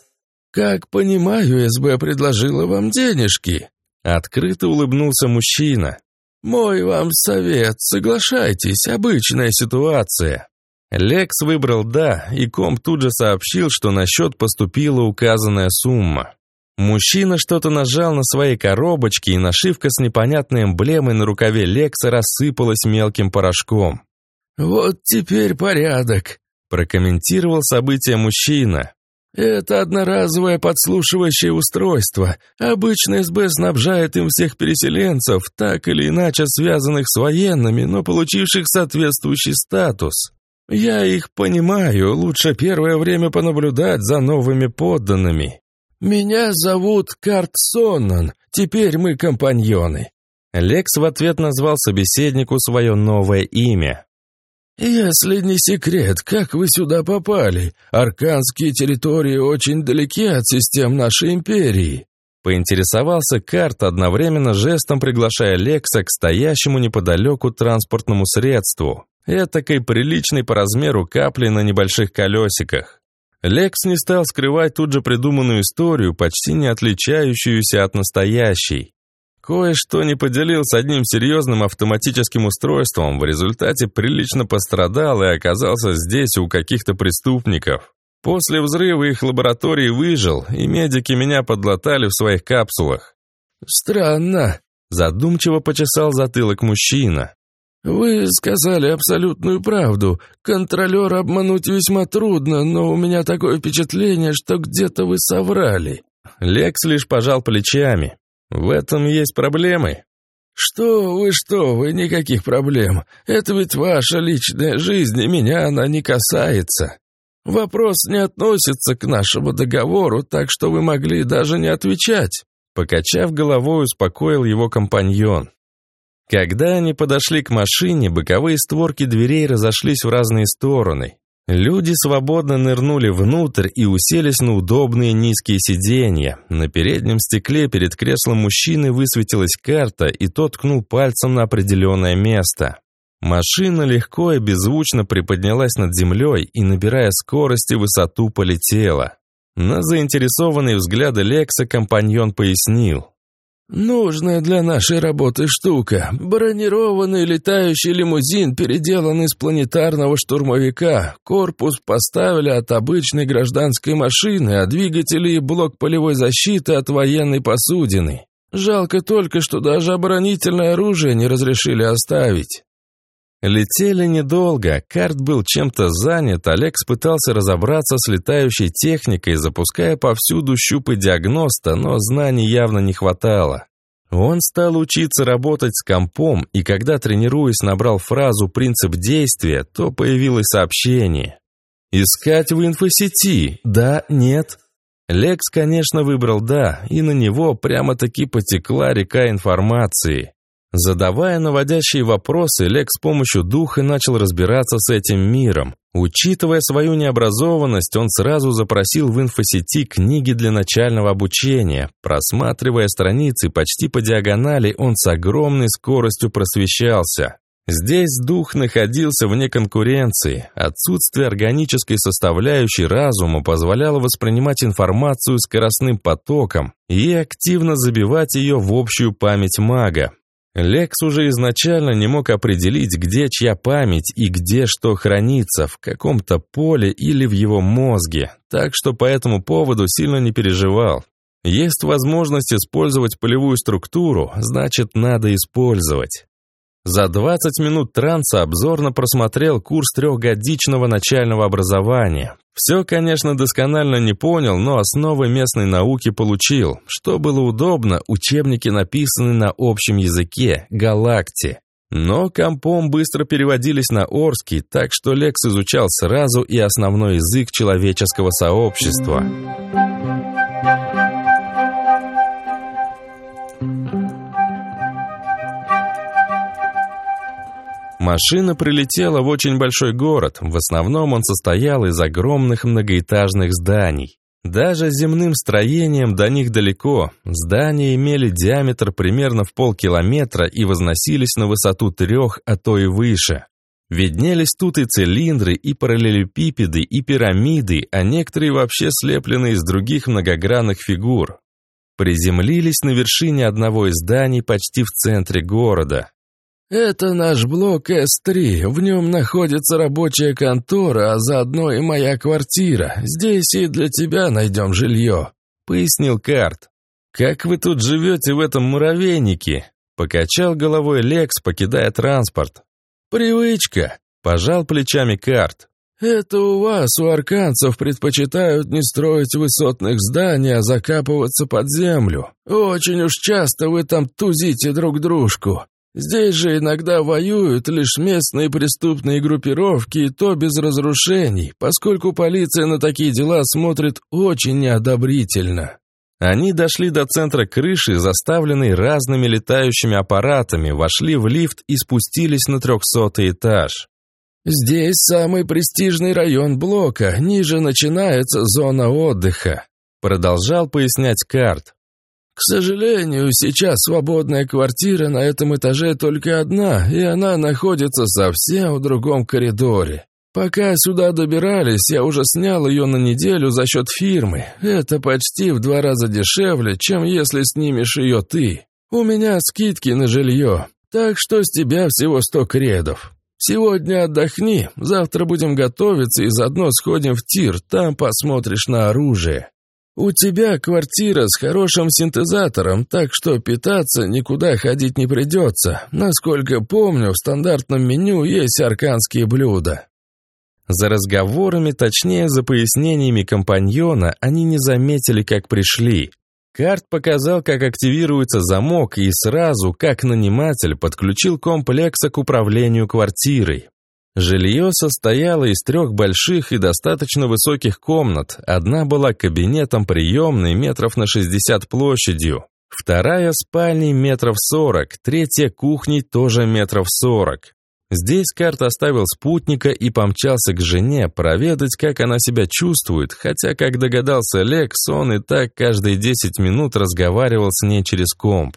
Как понимаю, СБ предложила вам денежки. Открыто улыбнулся мужчина. Мой вам совет, соглашайтесь, обычная ситуация. Лекс выбрал «да», и комп тут же сообщил, что на счет поступила указанная сумма. Мужчина что-то нажал на своей коробочке, и нашивка с непонятной эмблемой на рукаве Лекса рассыпалась мелким порошком. «Вот теперь порядок», – прокомментировал событие мужчина. «Это одноразовое подслушивающее устройство. Обычно СБ снабжает им всех переселенцев, так или иначе связанных с военными, но получивших соответствующий статус. Я их понимаю, лучше первое время понаблюдать за новыми подданными. Меня зовут Карт Соннан, теперь мы компаньоны». Лекс в ответ назвал собеседнику свое новое имя. «Если не секрет, как вы сюда попали? Арканские территории очень далеки от систем нашей империи». Поинтересовался Карт, одновременно жестом приглашая Лекса к стоящему неподалеку транспортному средству, этакой приличной по размеру капли на небольших колесиках. Лекс не стал скрывать тут же придуманную историю, почти не отличающуюся от настоящей. Кое-что не поделил с одним серьезным автоматическим устройством, в результате прилично пострадал и оказался здесь у каких-то преступников. После взрыва их лаборатории выжил, и медики меня подлатали в своих капсулах. «Странно», – задумчиво почесал затылок мужчина. «Вы сказали абсолютную правду. Контролера обмануть весьма трудно, но у меня такое впечатление, что где-то вы соврали». Лекс лишь пожал плечами. В этом есть проблемы. Что вы, что вы, никаких проблем. Это ведь ваша личная жизнь, и меня она не касается. Вопрос не относится к нашему договору, так что вы могли даже не отвечать. Покачав головой, успокоил его компаньон. Когда они подошли к машине, боковые створки дверей разошлись в разные стороны. Люди свободно нырнули внутрь и уселись на удобные низкие сиденья. На переднем стекле перед креслом мужчины высветилась карта, и тот ткнул пальцем на определенное место. Машина легко и беззвучно приподнялась над землей и, набирая скорость и высоту, полетела. На заинтересованные взгляды Лекса компаньон пояснил. «Нужная для нашей работы штука. Бронированный летающий лимузин переделан из планетарного штурмовика. Корпус поставили от обычной гражданской машины, а двигатели и блок полевой защиты от военной посудины. Жалко только, что даже оборонительное оружие не разрешили оставить». Летели недолго, карт был чем-то занят, Алекс пытался разобраться с летающей техникой, запуская повсюду щупы диагноста, но знаний явно не хватало. Он стал учиться работать с компом, и когда, тренируясь, набрал фразу «принцип действия», то появилось сообщение. «Искать в инфосети? Да? Нет?» Лекс, конечно, выбрал «да», и на него прямо-таки потекла река информации. Задавая наводящие вопросы, Лек с помощью духа начал разбираться с этим миром. Учитывая свою необразованность, он сразу запросил в инфосети книги для начального обучения. Просматривая страницы почти по диагонали, он с огромной скоростью просвещался. Здесь дух находился вне конкуренции. Отсутствие органической составляющей разума позволяло воспринимать информацию скоростным потоком и активно забивать ее в общую память мага. Лекс уже изначально не мог определить, где чья память и где что хранится, в каком-то поле или в его мозге, так что по этому поводу сильно не переживал. Есть возможность использовать полевую структуру, значит, надо использовать. За 20 минут транса обзорно просмотрел курс трехгодичного начального образования. Все, конечно, досконально не понял, но основы местной науки получил. Что было удобно, учебники написаны на общем языке, галакте. Но компом быстро переводились на Орский, так что Лекс изучал сразу и основной язык человеческого сообщества. Машина прилетела в очень большой город, в основном он состоял из огромных многоэтажных зданий. Даже земным строением до них далеко. Здания имели диаметр примерно в полкилометра и возносились на высоту трех, а то и выше. Виднелись тут и цилиндры, и параллелепипеды, и пирамиды, а некоторые вообще слеплены из других многогранных фигур. Приземлились на вершине одного из зданий почти в центре города. «Это наш блок С-3. В нем находится рабочая контора, а заодно и моя квартира. Здесь и для тебя найдем жилье», — пояснил Карт. «Как вы тут живете в этом муравейнике?» — покачал головой Лекс, покидая транспорт. «Привычка», — пожал плечами Карт. «Это у вас, у арканцев, предпочитают не строить высотных зданий, а закапываться под землю. Очень уж часто вы там тузите друг дружку. Здесь же иногда воюют лишь местные преступные группировки, и то без разрушений, поскольку полиция на такие дела смотрит очень неодобрительно. Они дошли до центра крыши, заставленной разными летающими аппаратами, вошли в лифт и спустились на трехсотый этаж. «Здесь самый престижный район блока, ниже начинается зона отдыха», продолжал пояснять Карт. К сожалению, сейчас свободная квартира на этом этаже только одна, и она находится совсем в другом коридоре. Пока сюда добирались, я уже снял ее на неделю за счет фирмы. Это почти в два раза дешевле, чем если снимешь ее ты. У меня скидки на жилье, так что с тебя всего сто кредов. Сегодня отдохни, завтра будем готовиться и заодно сходим в тир, там посмотришь на оружие. «У тебя квартира с хорошим синтезатором, так что питаться никуда ходить не придется. Насколько помню, в стандартном меню есть арканские блюда». За разговорами, точнее за пояснениями компаньона, они не заметили, как пришли. Карт показал, как активируется замок, и сразу, как наниматель, подключил комплекса к управлению квартирой. Жилье состояло из трех больших и достаточно высоких комнат. Одна была кабинетом приемной метров на 60 площадью, вторая спальней метров 40, третья кухней тоже метров 40. Здесь Карт оставил спутника и помчался к жене проведать, как она себя чувствует, хотя, как догадался Лекс, он и так каждые 10 минут разговаривал с ней через комп.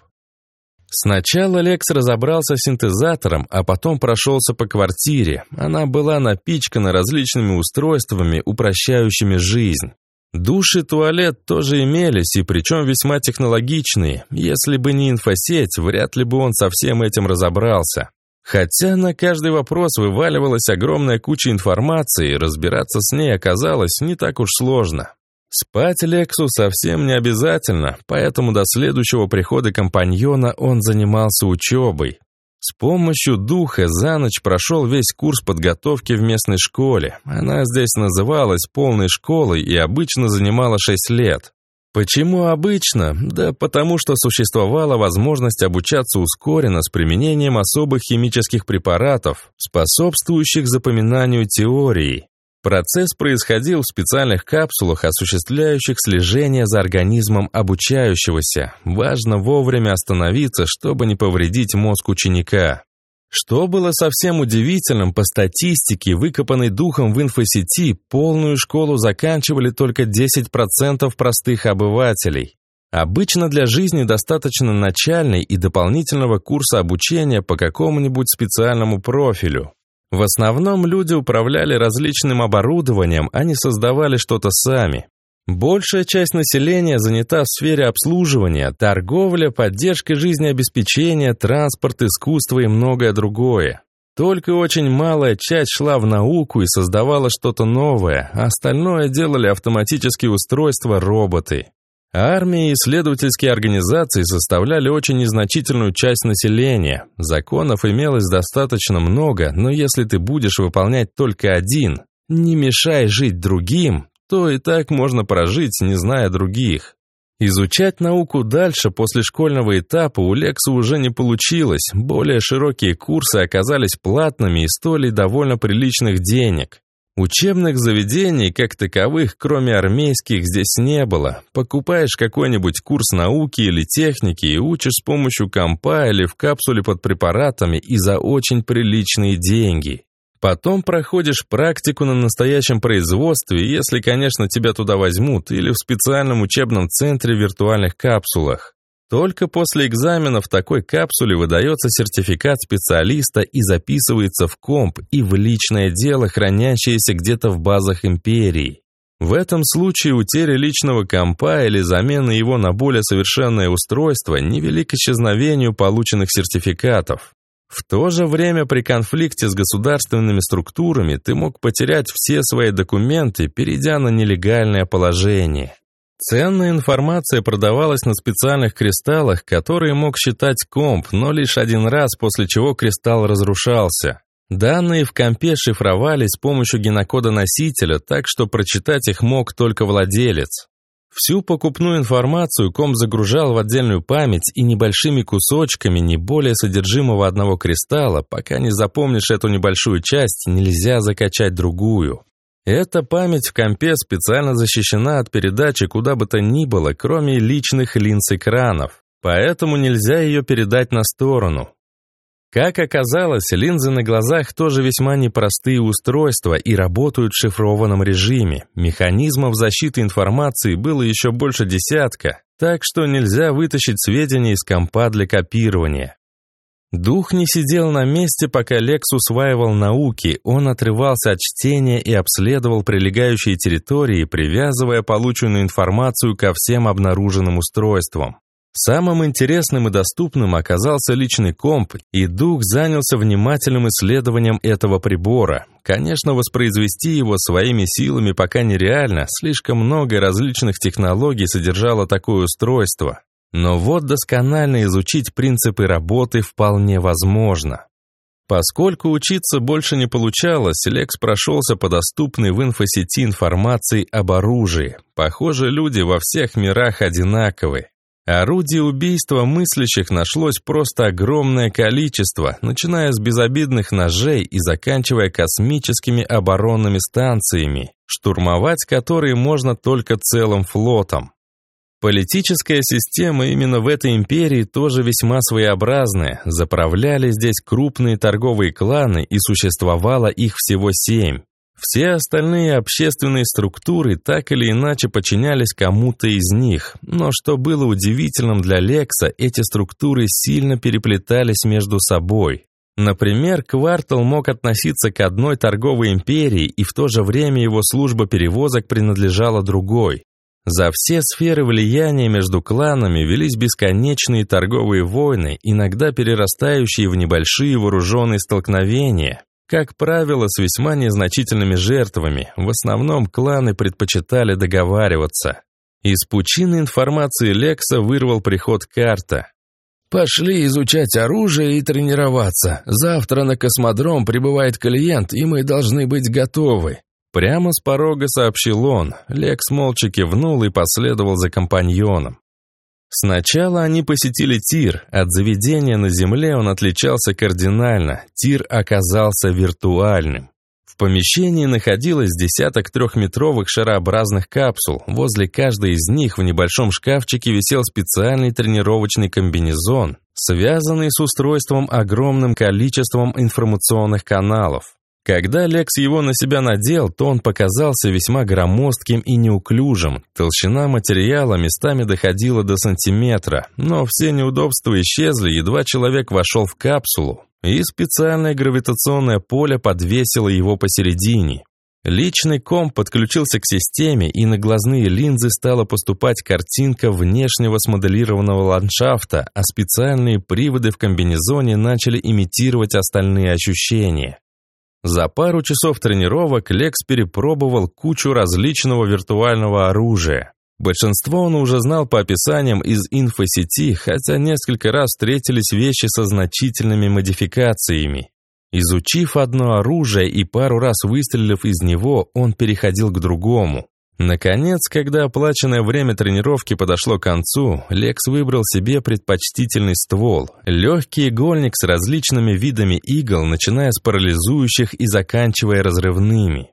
Сначала Лекс разобрался с синтезатором, а потом прошелся по квартире. Она была напичкана различными устройствами, упрощающими жизнь. Душ и туалет тоже имелись, и причем весьма технологичные. Если бы не инфосеть, вряд ли бы он со всем этим разобрался. Хотя на каждый вопрос вываливалась огромная куча информации, разбираться с ней оказалось не так уж сложно. Спать Лексу совсем не обязательно, поэтому до следующего прихода компаньона он занимался учебой. С помощью духа за ночь прошел весь курс подготовки в местной школе. Она здесь называлась полной школой и обычно занимала 6 лет. Почему обычно? Да потому что существовала возможность обучаться ускоренно с применением особых химических препаратов, способствующих запоминанию теории. Процесс происходил в специальных капсулах, осуществляющих слежение за организмом обучающегося. Важно вовремя остановиться, чтобы не повредить мозг ученика. Что было совсем удивительным, по статистике, выкопанной духом в инфосети, полную школу заканчивали только 10% простых обывателей. Обычно для жизни достаточно начальной и дополнительного курса обучения по какому-нибудь специальному профилю. В основном люди управляли различным оборудованием, а не создавали что-то сами. Большая часть населения занята в сфере обслуживания, торговля, поддержка жизнеобеспечения, транспорт, искусство и многое другое. Только очень малая часть шла в науку и создавала что-то новое, а остальное делали автоматические устройства, роботы. Армии и исследовательские организации составляли очень незначительную часть населения. Законов имелось достаточно много, но если ты будешь выполнять только один, не мешай жить другим, то и так можно прожить, не зная других. Изучать науку дальше после школьного этапа у Лекса уже не получилось, более широкие курсы оказались платными и стоили довольно приличных денег. Учебных заведений, как таковых, кроме армейских, здесь не было. Покупаешь какой-нибудь курс науки или техники и учишь с помощью компа или в капсуле под препаратами и за очень приличные деньги. Потом проходишь практику на настоящем производстве, если, конечно, тебя туда возьмут, или в специальном учебном центре в виртуальных капсулах. Только после экзамена в такой капсуле выдается сертификат специалиста и записывается в комп и в личное дело, хранящееся где-то в базах империи. В этом случае утеря личного компа или замена его на более совершенное устройство невелик исчезновению полученных сертификатов. В то же время при конфликте с государственными структурами ты мог потерять все свои документы, перейдя на нелегальное положение. Ценная информация продавалась на специальных кристаллах, которые мог считать комп, но лишь один раз, после чего кристалл разрушался. Данные в компе шифровались с помощью генокода носителя, так что прочитать их мог только владелец. Всю покупную информацию комп загружал в отдельную память и небольшими кусочками, не более содержимого одного кристалла, пока не запомнишь эту небольшую часть, нельзя закачать другую. Эта память в компе специально защищена от передачи куда бы то ни было, кроме личных линз экранов, поэтому нельзя ее передать на сторону. Как оказалось, линзы на глазах тоже весьма непростые устройства и работают в шифрованном режиме. Механизмов защиты информации было еще больше десятка, так что нельзя вытащить сведения из компа для копирования. Дух не сидел на месте, пока Лекс усваивал науки, он отрывался от чтения и обследовал прилегающие территории, привязывая полученную информацию ко всем обнаруженным устройствам. Самым интересным и доступным оказался личный комп, и Дух занялся внимательным исследованием этого прибора. Конечно, воспроизвести его своими силами пока нереально, слишком много различных технологий содержало такое устройство. Но вот досконально изучить принципы работы вполне возможно. Поскольку учиться больше не получалось, Лекс прошелся по доступной в инфосети информации об оружии. Похоже, люди во всех мирах одинаковы. Орудий убийства мыслящих нашлось просто огромное количество, начиная с безобидных ножей и заканчивая космическими оборонными станциями, штурмовать которые можно только целым флотом. Политическая система именно в этой империи тоже весьма своеобразная. Заправляли здесь крупные торговые кланы, и существовало их всего семь. Все остальные общественные структуры так или иначе подчинялись кому-то из них, но что было удивительным для Лекса, эти структуры сильно переплетались между собой. Например, квартал мог относиться к одной торговой империи, и в то же время его служба перевозок принадлежала другой. За все сферы влияния между кланами велись бесконечные торговые войны, иногда перерастающие в небольшие вооруженные столкновения. Как правило, с весьма незначительными жертвами, в основном кланы предпочитали договариваться. Из пучины информации Лекса вырвал приход карта. «Пошли изучать оружие и тренироваться. Завтра на космодром прибывает клиент, и мы должны быть готовы. Прямо с порога сообщил он. Лекс молча кивнул и последовал за компаньоном. Сначала они посетили тир. От заведения на земле он отличался кардинально. Тир оказался виртуальным. В помещении находилось десяток трехметровых шарообразных капсул. Возле каждой из них в небольшом шкафчике висел специальный тренировочный комбинезон, связанный с устройством огромным количеством информационных каналов. Когда Лекс его на себя надел, то он показался весьма громоздким и неуклюжим. Толщина материала местами доходила до сантиметра, но все неудобства исчезли, едва человек вошел в капсулу, и специальное гравитационное поле подвесило его посередине. Личный комп подключился к системе, и на глазные линзы стала поступать картинка внешнего смоделированного ландшафта, а специальные приводы в комбинезоне начали имитировать остальные ощущения. За пару часов тренировок Лекс перепробовал кучу различного виртуального оружия. Большинство он уже знал по описаниям из инфосети, хотя несколько раз встретились вещи со значительными модификациями. Изучив одно оружие и пару раз выстрелив из него, он переходил к другому. Наконец, когда оплаченное время тренировки подошло к концу, Лекс выбрал себе предпочтительный ствол. Легкий игольник с различными видами игл, начиная с парализующих и заканчивая разрывными.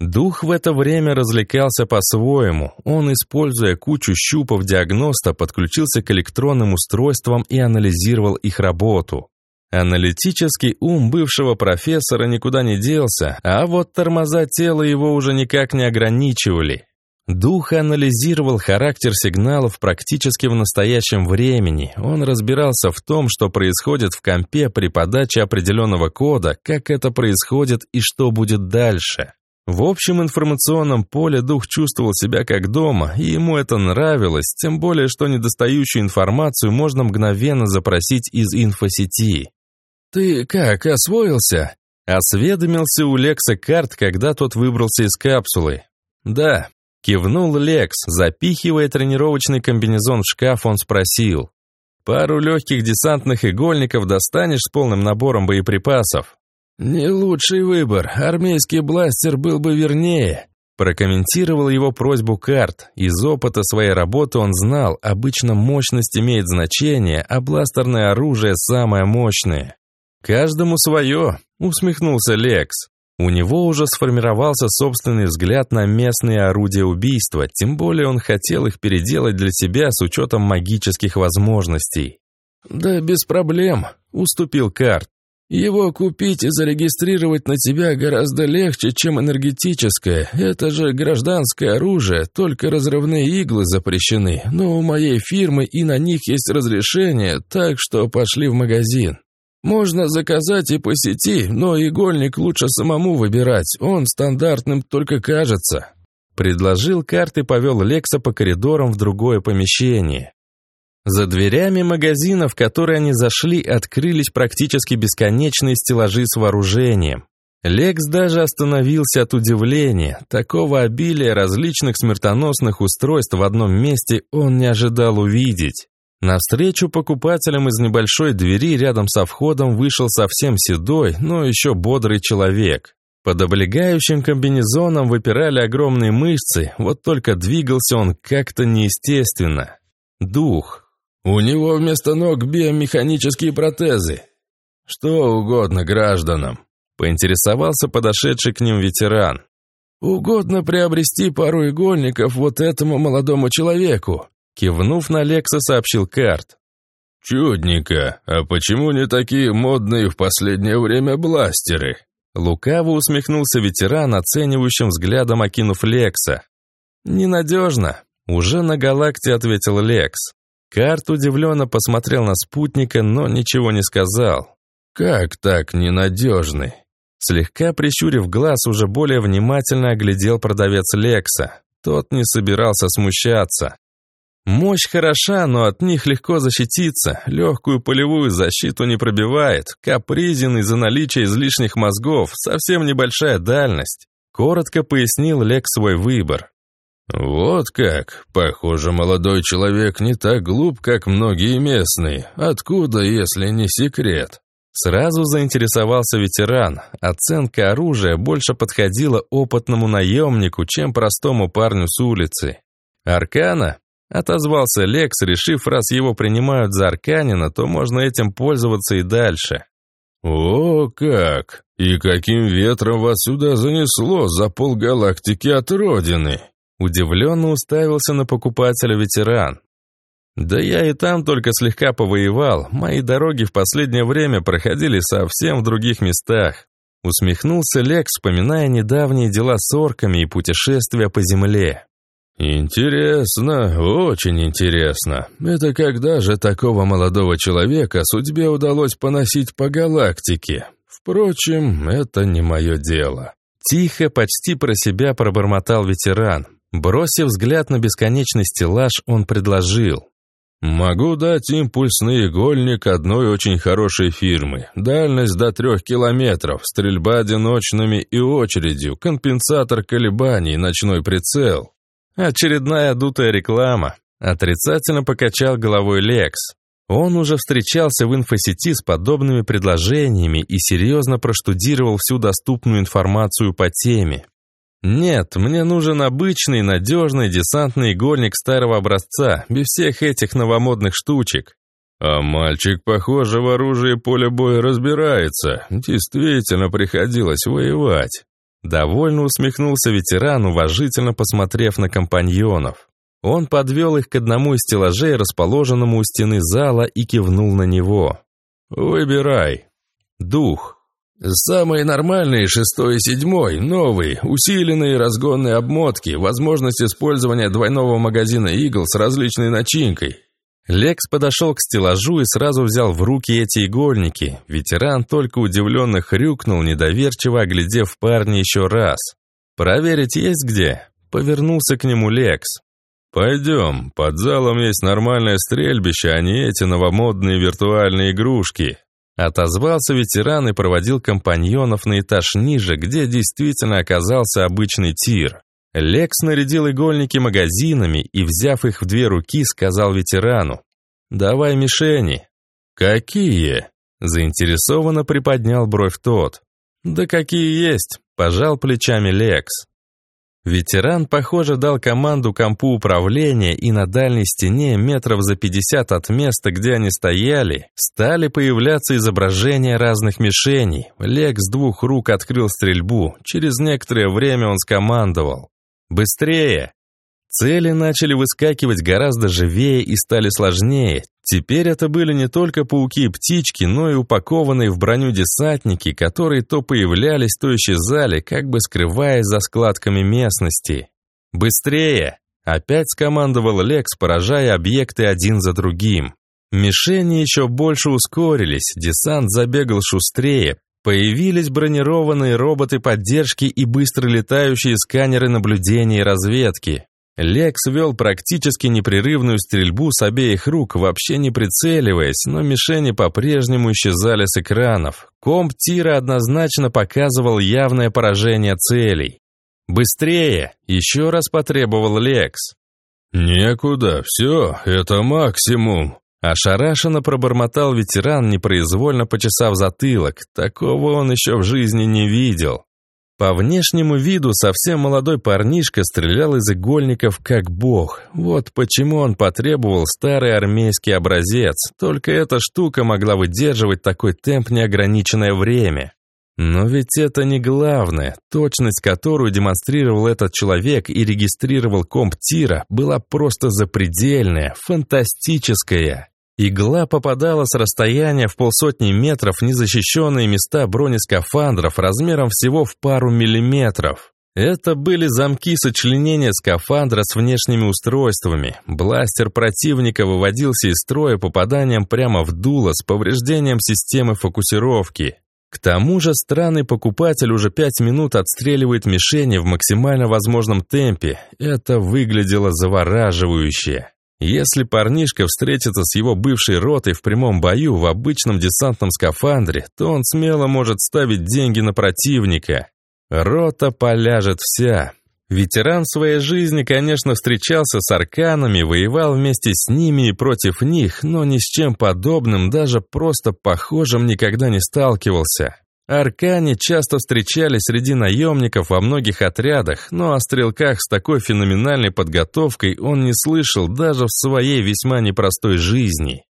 Дух в это время развлекался по-своему. Он, используя кучу щупов диагноста, подключился к электронным устройствам и анализировал их работу. Аналитический ум бывшего профессора никуда не делся, а вот тормоза тела его уже никак не ограничивали. Дух анализировал характер сигналов практически в настоящем времени. Он разбирался в том, что происходит в компе при подаче определенного кода, как это происходит и что будет дальше. В общем информационном поле дух чувствовал себя как дома, и ему это нравилось, тем более, что недостающую информацию можно мгновенно запросить из инфосети. «Ты как, освоился?» Осведомился у Лекса карт, когда тот выбрался из капсулы. «Да», — кивнул Лекс, запихивая тренировочный комбинезон в шкаф, он спросил. «Пару легких десантных игольников достанешь с полным набором боеприпасов?» «Не лучший выбор, армейский бластер был бы вернее», Прокомментировал его просьбу карт. Из опыта своей работы он знал, обычно мощность имеет значение, а бластерное оружие самое мощное. «Каждому свое», — усмехнулся Лекс. У него уже сформировался собственный взгляд на местные орудия убийства, тем более он хотел их переделать для себя с учетом магических возможностей. «Да без проблем», — уступил Карт. «Его купить и зарегистрировать на тебя гораздо легче, чем энергетическое. Это же гражданское оружие, только разрывные иглы запрещены, но у моей фирмы и на них есть разрешение, так что пошли в магазин». Можно заказать и по сети, но игольник лучше самому выбирать, он стандартным только кажется». Предложил карт и повел Лекса по коридорам в другое помещение. За дверями магазина, в который они зашли, открылись практически бесконечные стеллажи с вооружением. Лекс даже остановился от удивления. Такого обилия различных смертоносных устройств в одном месте он не ожидал увидеть. Навстречу покупателям из небольшой двери рядом со входом вышел совсем седой, но еще бодрый человек. Под облегающим комбинезоном выпирали огромные мышцы, вот только двигался он как-то неестественно. Дух. «У него вместо ног биомеханические протезы». «Что угодно гражданам», — поинтересовался подошедший к ним ветеран. «Угодно приобрести пару игольников вот этому молодому человеку», Кивнув на Лекса, сообщил Карт. «Чудненько. А почему не такие модные в последнее время бластеры?» Лукаво усмехнулся ветеран, оценивающим взглядом окинув Лекса. «Ненадежно», — уже на галакте ответил Лекс. Карт удивленно посмотрел на спутника, но ничего не сказал. «Как так ненадежный?» Слегка прищурив глаз, уже более внимательно оглядел продавец Лекса. Тот не собирался смущаться. Мощь хороша, но от них легко защититься. Легкую полевую защиту не пробивает. Капризен из-за наличия излишних мозгов. Совсем небольшая дальность. Коротко пояснил Лек свой выбор. «Вот как. Похоже, молодой человек не так глуп, как многие местные. Откуда, если не секрет?» Сразу заинтересовался ветеран. Оценка оружия больше подходила опытному наемнику, чем простому парню с улицы. Аркана Отозвался Лекс, решив, раз его принимают за арканина, то можно этим пользоваться и дальше. «О, как! И каким ветром вас сюда занесло за полгалактики от Родины?» Удивленно уставился на покупателя ветеран. «Да я и там только слегка повоевал. Мои дороги в последнее время проходили совсем в других местах». Усмехнулся Лекс, вспоминая недавние дела с орками и путешествия по земле. «Интересно, очень интересно. Это когда же такого молодого человека судьбе удалось поносить по галактике? Впрочем, это не мое дело». Тихо, почти про себя пробормотал ветеран. Бросив взгляд на бесконечный стеллаж, он предложил. «Могу дать импульсный игольник одной очень хорошей фирмы. Дальность до трех километров, стрельба одиночными и очередью, компенсатор колебаний, ночной прицел. Очередная дутая реклама. Отрицательно покачал головой Лекс. Он уже встречался в инфосети с подобными предложениями и серьезно проштудировал всю доступную информацию по теме. Нет, мне нужен обычный, надежный десантный игольник старого образца, без всех этих новомодных штучек. А мальчик, похоже, в оружии поля боя разбирается. Действительно приходилось воевать. Довольно усмехнулся ветеран, уважительно посмотрев на компаньонов. Он подвел их к одному из стеллажей, расположенному у стены зала, и кивнул на него. Выбирай. Дух. Самые нормальные шестой и седьмой, новые, усиленные разгонные обмотки, возможность использования двойного магазина игл с различной начинкой. Лекс подошел к стеллажу и сразу взял в руки эти игольники. Ветеран только удивленно хрюкнул, недоверчиво оглядев парня еще раз. «Проверить есть где?» Повернулся к нему Лекс. «Пойдем, под залом есть нормальное стрельбище, а не эти новомодные виртуальные игрушки». Отозвался ветеран и проводил компаньонов на этаж ниже, где действительно оказался обычный тир. Лекс нарядил игольники магазинами и, взяв их в две руки, сказал ветерану. «Давай мишени». «Какие?» Заинтересованно приподнял бровь тот. «Да какие есть», – пожал плечами Лекс. Ветеран, похоже, дал команду компу управления, и на дальней стене, метров за 50 от места, где они стояли, стали появляться изображения разных мишеней. Лек с двух рук открыл стрельбу. Через некоторое время он скомандовал. «Быстрее!» Цели начали выскакивать гораздо живее и стали сложнее. Теперь это были не только пауки и птички, но и упакованные в броню десантники, которые то появлялись, то исчезали, как бы скрываясь за складками местности. «Быстрее!» – опять скомандовал Лекс, поражая объекты один за другим. Мишени еще больше ускорились, десант забегал шустрее, появились бронированные роботы поддержки и быстро летающие сканеры наблюдения и разведки. Лекс вел практически непрерывную стрельбу с обеих рук, вообще не прицеливаясь, но мишени по-прежнему исчезали с экранов. Комп тира однозначно показывал явное поражение целей. «Быстрее!» – еще раз потребовал Лекс. «Некуда, все, это максимум!» Ошарашенно пробормотал ветеран, непроизвольно почесав затылок. Такого он еще в жизни не видел. По внешнему виду совсем молодой парнишка стрелял из игольников как бог. Вот почему он потребовал старый армейский образец. Только эта штука могла выдерживать такой темп неограниченное время. Но ведь это не главное. Точность, которую демонстрировал этот человек и регистрировал комп тира, была просто запредельная, фантастическая. Игла попадала с расстояния в полсотни метров в незащищенные места бронескафандров размером всего в пару миллиметров. Это были замки сочленения скафандра с внешними устройствами. Бластер противника выводился из строя попаданием прямо в дуло с повреждением системы фокусировки. К тому же странный покупатель уже пять минут отстреливает мишени в максимально возможном темпе. Это выглядело завораживающе. Если парнишка встретится с его бывшей ротой в прямом бою в обычном десантном скафандре, то он смело может ставить деньги на противника. Рота поляжет вся. Ветеран своей жизни, конечно, встречался с арканами, воевал вместе с ними и против них, но ни с чем подобным, даже просто похожим никогда не сталкивался. Аркане часто встречались среди наемников во многих отрядах, но о стрелках с такой феноменальной подготовкой он не слышал даже в своей весьма непростой жизни.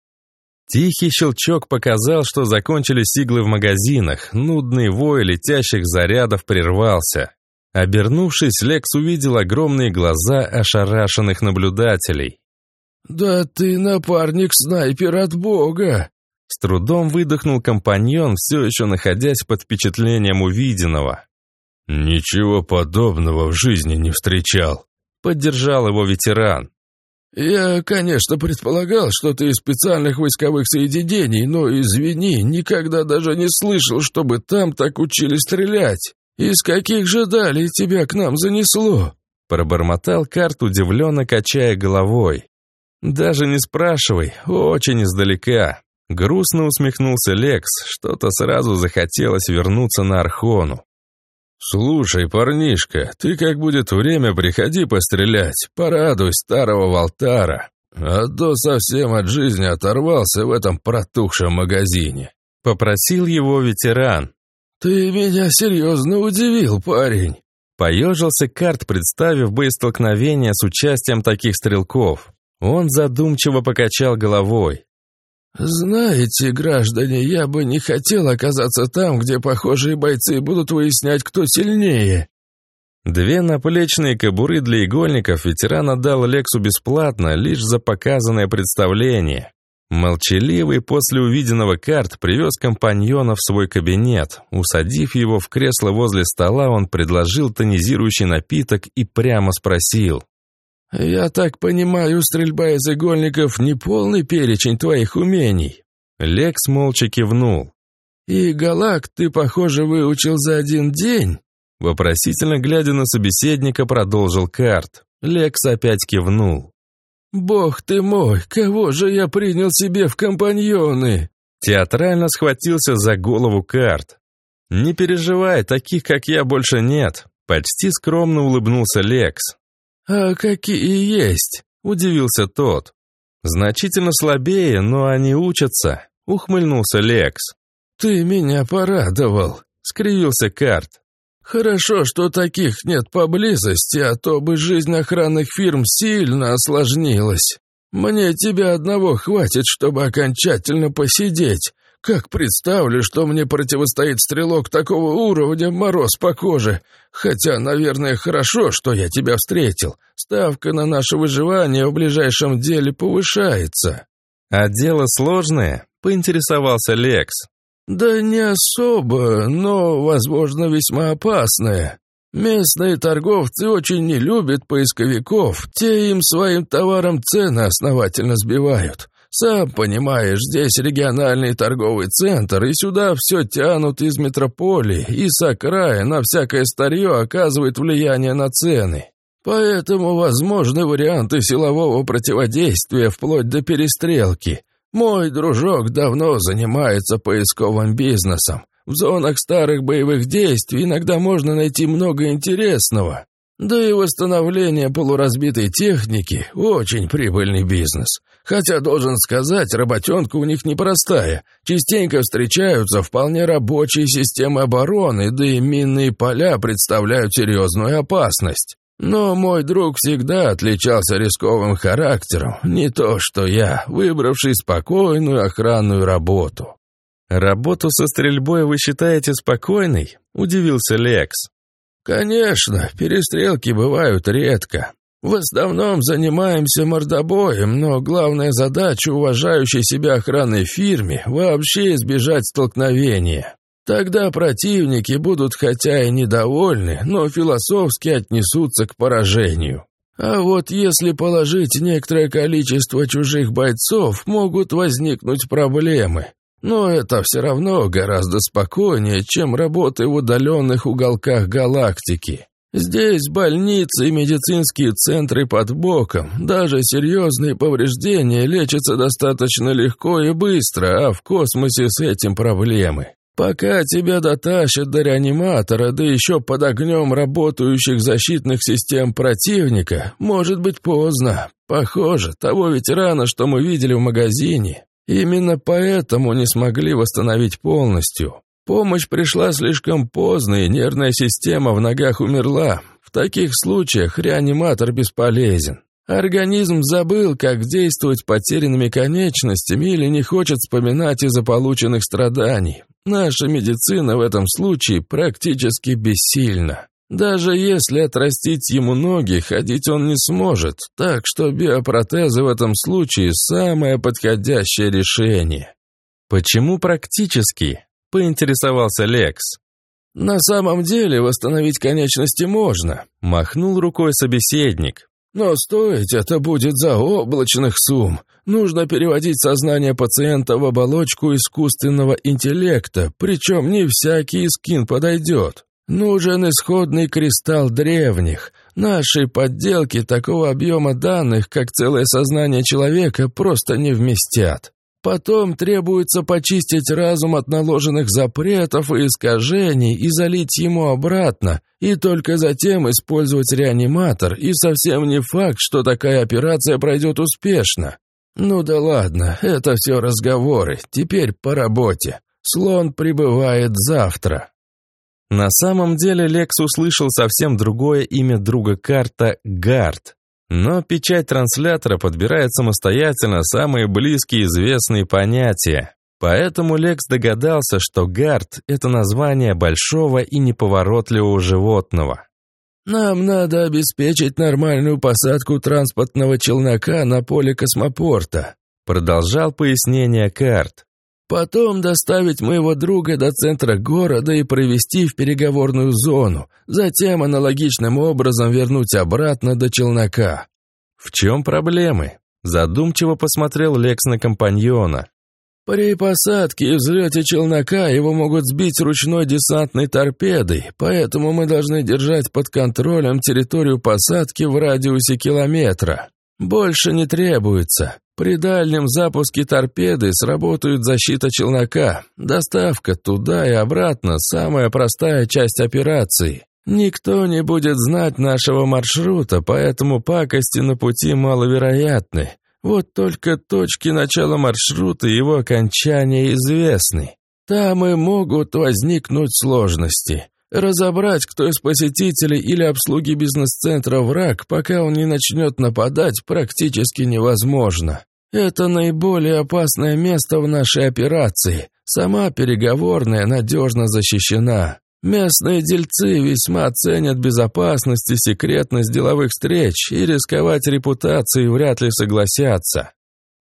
Тихий щелчок показал, что закончились иглы в магазинах, нудный вой летящих зарядов прервался. Обернувшись, Лекс увидел огромные глаза ошарашенных наблюдателей. «Да ты напарник-снайпер от бога!» С трудом выдохнул компаньон, все еще находясь под впечатлением увиденного. «Ничего подобного в жизни не встречал», — поддержал его ветеран. «Я, конечно, предполагал, что ты из специальных войсковых соединений, но, извини, никогда даже не слышал, чтобы там так учили стрелять. Из каких же далей тебя к нам занесло?» Пробормотал карт, удивленно качая головой. «Даже не спрашивай, очень издалека. Грустно усмехнулся Лекс, что-то сразу захотелось вернуться на Архону. «Слушай, парнишка, ты как будет время, приходи пострелять, порадуй старого Валтара, а то совсем от жизни оторвался в этом протухшем магазине», — попросил его ветеран. «Ты меня серьезно удивил, парень». Поежился карт, представив боестолкновение с участием таких стрелков. Он задумчиво покачал головой. «Знаете, граждане, я бы не хотел оказаться там, где похожие бойцы будут выяснять, кто сильнее». Две наплечные кобуры для игольников ветеран отдал Лексу бесплатно, лишь за показанное представление. Молчаливый после увиденного карт привез компаньона в свой кабинет. Усадив его в кресло возле стола, он предложил тонизирующий напиток и прямо спросил. «Я так понимаю, стрельба из игольников не полный перечень твоих умений?» Лекс молча кивнул. «И галак ты, похоже, выучил за один день?» Вопросительно глядя на собеседника, продолжил карт. Лекс опять кивнул. «Бог ты мой, кого же я принял себе в компаньоны?» Театрально схватился за голову карт. «Не переживай, таких, как я, больше нет», — почти скромно улыбнулся Лекс. «А какие есть?» — удивился тот. «Значительно слабее, но они учатся», — ухмыльнулся Лекс. «Ты меня порадовал», — скривился Карт. «Хорошо, что таких нет поблизости, а то бы жизнь охранных фирм сильно осложнилась. Мне тебя одного хватит, чтобы окончательно посидеть. Как представлю, что мне противостоит стрелок такого уровня, мороз по коже. Хотя, наверное, хорошо, что я тебя встретил. Ставка на наше выживание в ближайшем деле повышается». «А дело сложное?» — поинтересовался Лекс. «Да не особо, но, возможно, весьма опасное. Местные торговцы очень не любят поисковиков, те им своим товаром цены основательно сбивают. Сам понимаешь, здесь региональный торговый центр, и сюда все тянут из метрополии, и с окрая на всякое старье оказывает влияние на цены. Поэтому возможны варианты силового противодействия вплоть до перестрелки – мой дружок давно занимается поисковым бизнесом. В зонах старых боевых действий иногда можно найти много интересного. Да и восстановление полуразбитой техники – очень прибыльный бизнес. Хотя, должен сказать, работенка у них непростая. Частенько встречаются вполне рабочие системы обороны, да и минные поля представляют серьезную опасность. Но мой друг всегда отличался рисковым характером, не то что я, выбравший спокойную охранную работу. «Работу со стрельбой вы считаете спокойной?» – удивился Лекс. «Конечно, перестрелки бывают редко. В основном занимаемся мордобоем, но главная задача уважающей себя охранной фирме – вообще избежать столкновения. Тогда противники будут хотя и недовольны, но философски отнесутся к поражению. А вот если положить некоторое количество чужих бойцов, могут возникнуть проблемы. Но это все равно гораздо спокойнее, чем работы в удаленных уголках галактики. Здесь больницы и медицинские центры под боком. Даже серьезные повреждения лечатся достаточно легко и быстро, а в космосе с этим проблемы. Пока тебя дотащат до реаниматора, да еще под огнем работающих защитных систем противника, может быть поздно. Похоже, того ветерана, что мы видели в магазине, именно поэтому не смогли восстановить полностью. Помощь пришла слишком поздно, и нервная система в ногах умерла. В таких случаях реаниматор бесполезен. Организм забыл, как действовать потерянными конечностями или не хочет вспоминать из-за полученных страданий. Наша медицина в этом случае практически бессильна. Даже если отрастить ему ноги, ходить он не сможет, так что биопротезы в этом случае самое подходящее решение. «Почему практически?» – поинтересовался Лекс. «На самом деле восстановить конечности можно», – махнул рукой собеседник. Но стоить это будет заоблачных сумм. Нужно переводить сознание пациента в оболочку искусственного интеллекта, причем не всякий скин подойдет. Нужен исходный кристалл древних. Наши подделки такого объема данных, как целое сознание человека, просто не вместят. Потом требуется почистить разум от наложенных запретов и искажений и залить ему обратно, и только затем использовать реаниматор, и совсем не факт, что такая операция пройдет успешно. Ну да ладно, это все разговоры, теперь по работе. Слон прибывает завтра. На самом деле Лекс услышал совсем другое имя друга карта – Гард. Но печать транслятора подбирает самостоятельно самые близкие известные понятия. Поэтому Лекс догадался, что гард – это название большого и неповоротливого животного. «Нам надо обеспечить нормальную посадку транспортного челнока на поле космопорта», Продолжал пояснение карт. Потом доставить моего друга до центра города и провести в переговорную зону, затем аналогичным образом вернуть обратно до челнока. В чем проблемы? Задумчиво посмотрел Лекс на компаньона. При посадке и взлете челнока его могут сбить ручной десантной торпедой, поэтому мы должны держать под контролем территорию посадки в радиусе километра. Больше не требуется. При дальнем запуске торпеды сработает защита челнока. Доставка туда и обратно – самая простая часть операции. Никто не будет знать нашего маршрута, поэтому пакости на пути маловероятны. Вот только точки начала маршрута и его окончания известны. Там и могут возникнуть сложности. Разобрать, кто из посетителей или обслуги бизнес-центра враг, пока он не начнет нападать, практически невозможно. Это наиболее опасное место в нашей операции. Сама переговорная надежно защищена. Местные дельцы весьма ценят безопасность и секретность деловых встреч, и рисковать репутацией вряд ли согласятся.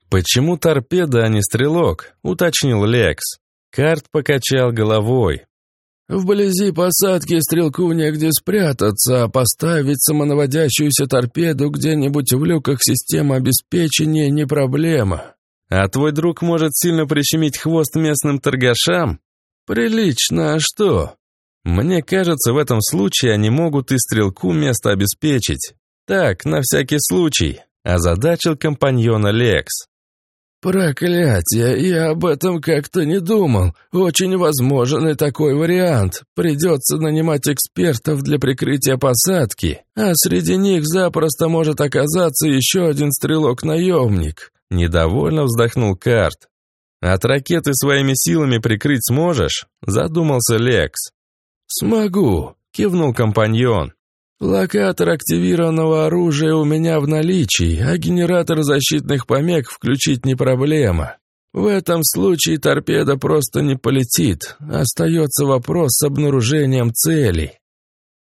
«Почему торпеда, а не стрелок?» — уточнил Лекс. Карт покачал головой. «Вблизи посадки стрелку негде спрятаться, а поставить самонаводящуюся торпеду где-нибудь в люках системы обеспечения не проблема». «А твой друг может сильно прищемить хвост местным торгашам?» «Прилично, а что?» Мне кажется, в этом случае они могут и стрелку место обеспечить. Так, на всякий случай, озадачил компаньона Лекс. «Проклятие, я об этом как-то не думал. Очень возможен и такой вариант. Придется нанимать экспертов для прикрытия посадки, а среди них запросто может оказаться еще один стрелок-наемник». Недовольно вздохнул Карт. «От ракеты своими силами прикрыть сможешь?» Задумался Лекс. «Смогу», — кивнул компаньон. «Локатор активированного оружия у меня в наличии, а генератор защитных помех включить не проблема. В этом случае торпеда просто не полетит. Остается вопрос с обнаружением цели».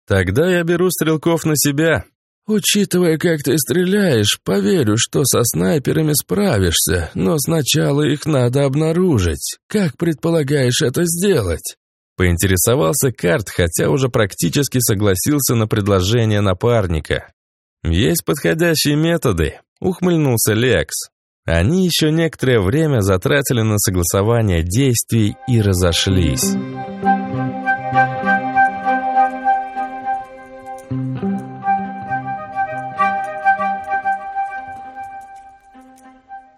«Тогда я беру стрелков на себя». «Учитывая, как ты стреляешь, поверю, что со снайперами справишься, но сначала их надо обнаружить. Как предполагаешь это сделать?» Поинтересовался Карт, хотя уже практически согласился на предложение напарника. «Есть подходящие методы», — ухмыльнулся Лекс. Они еще некоторое время затратили на согласование действий и разошлись.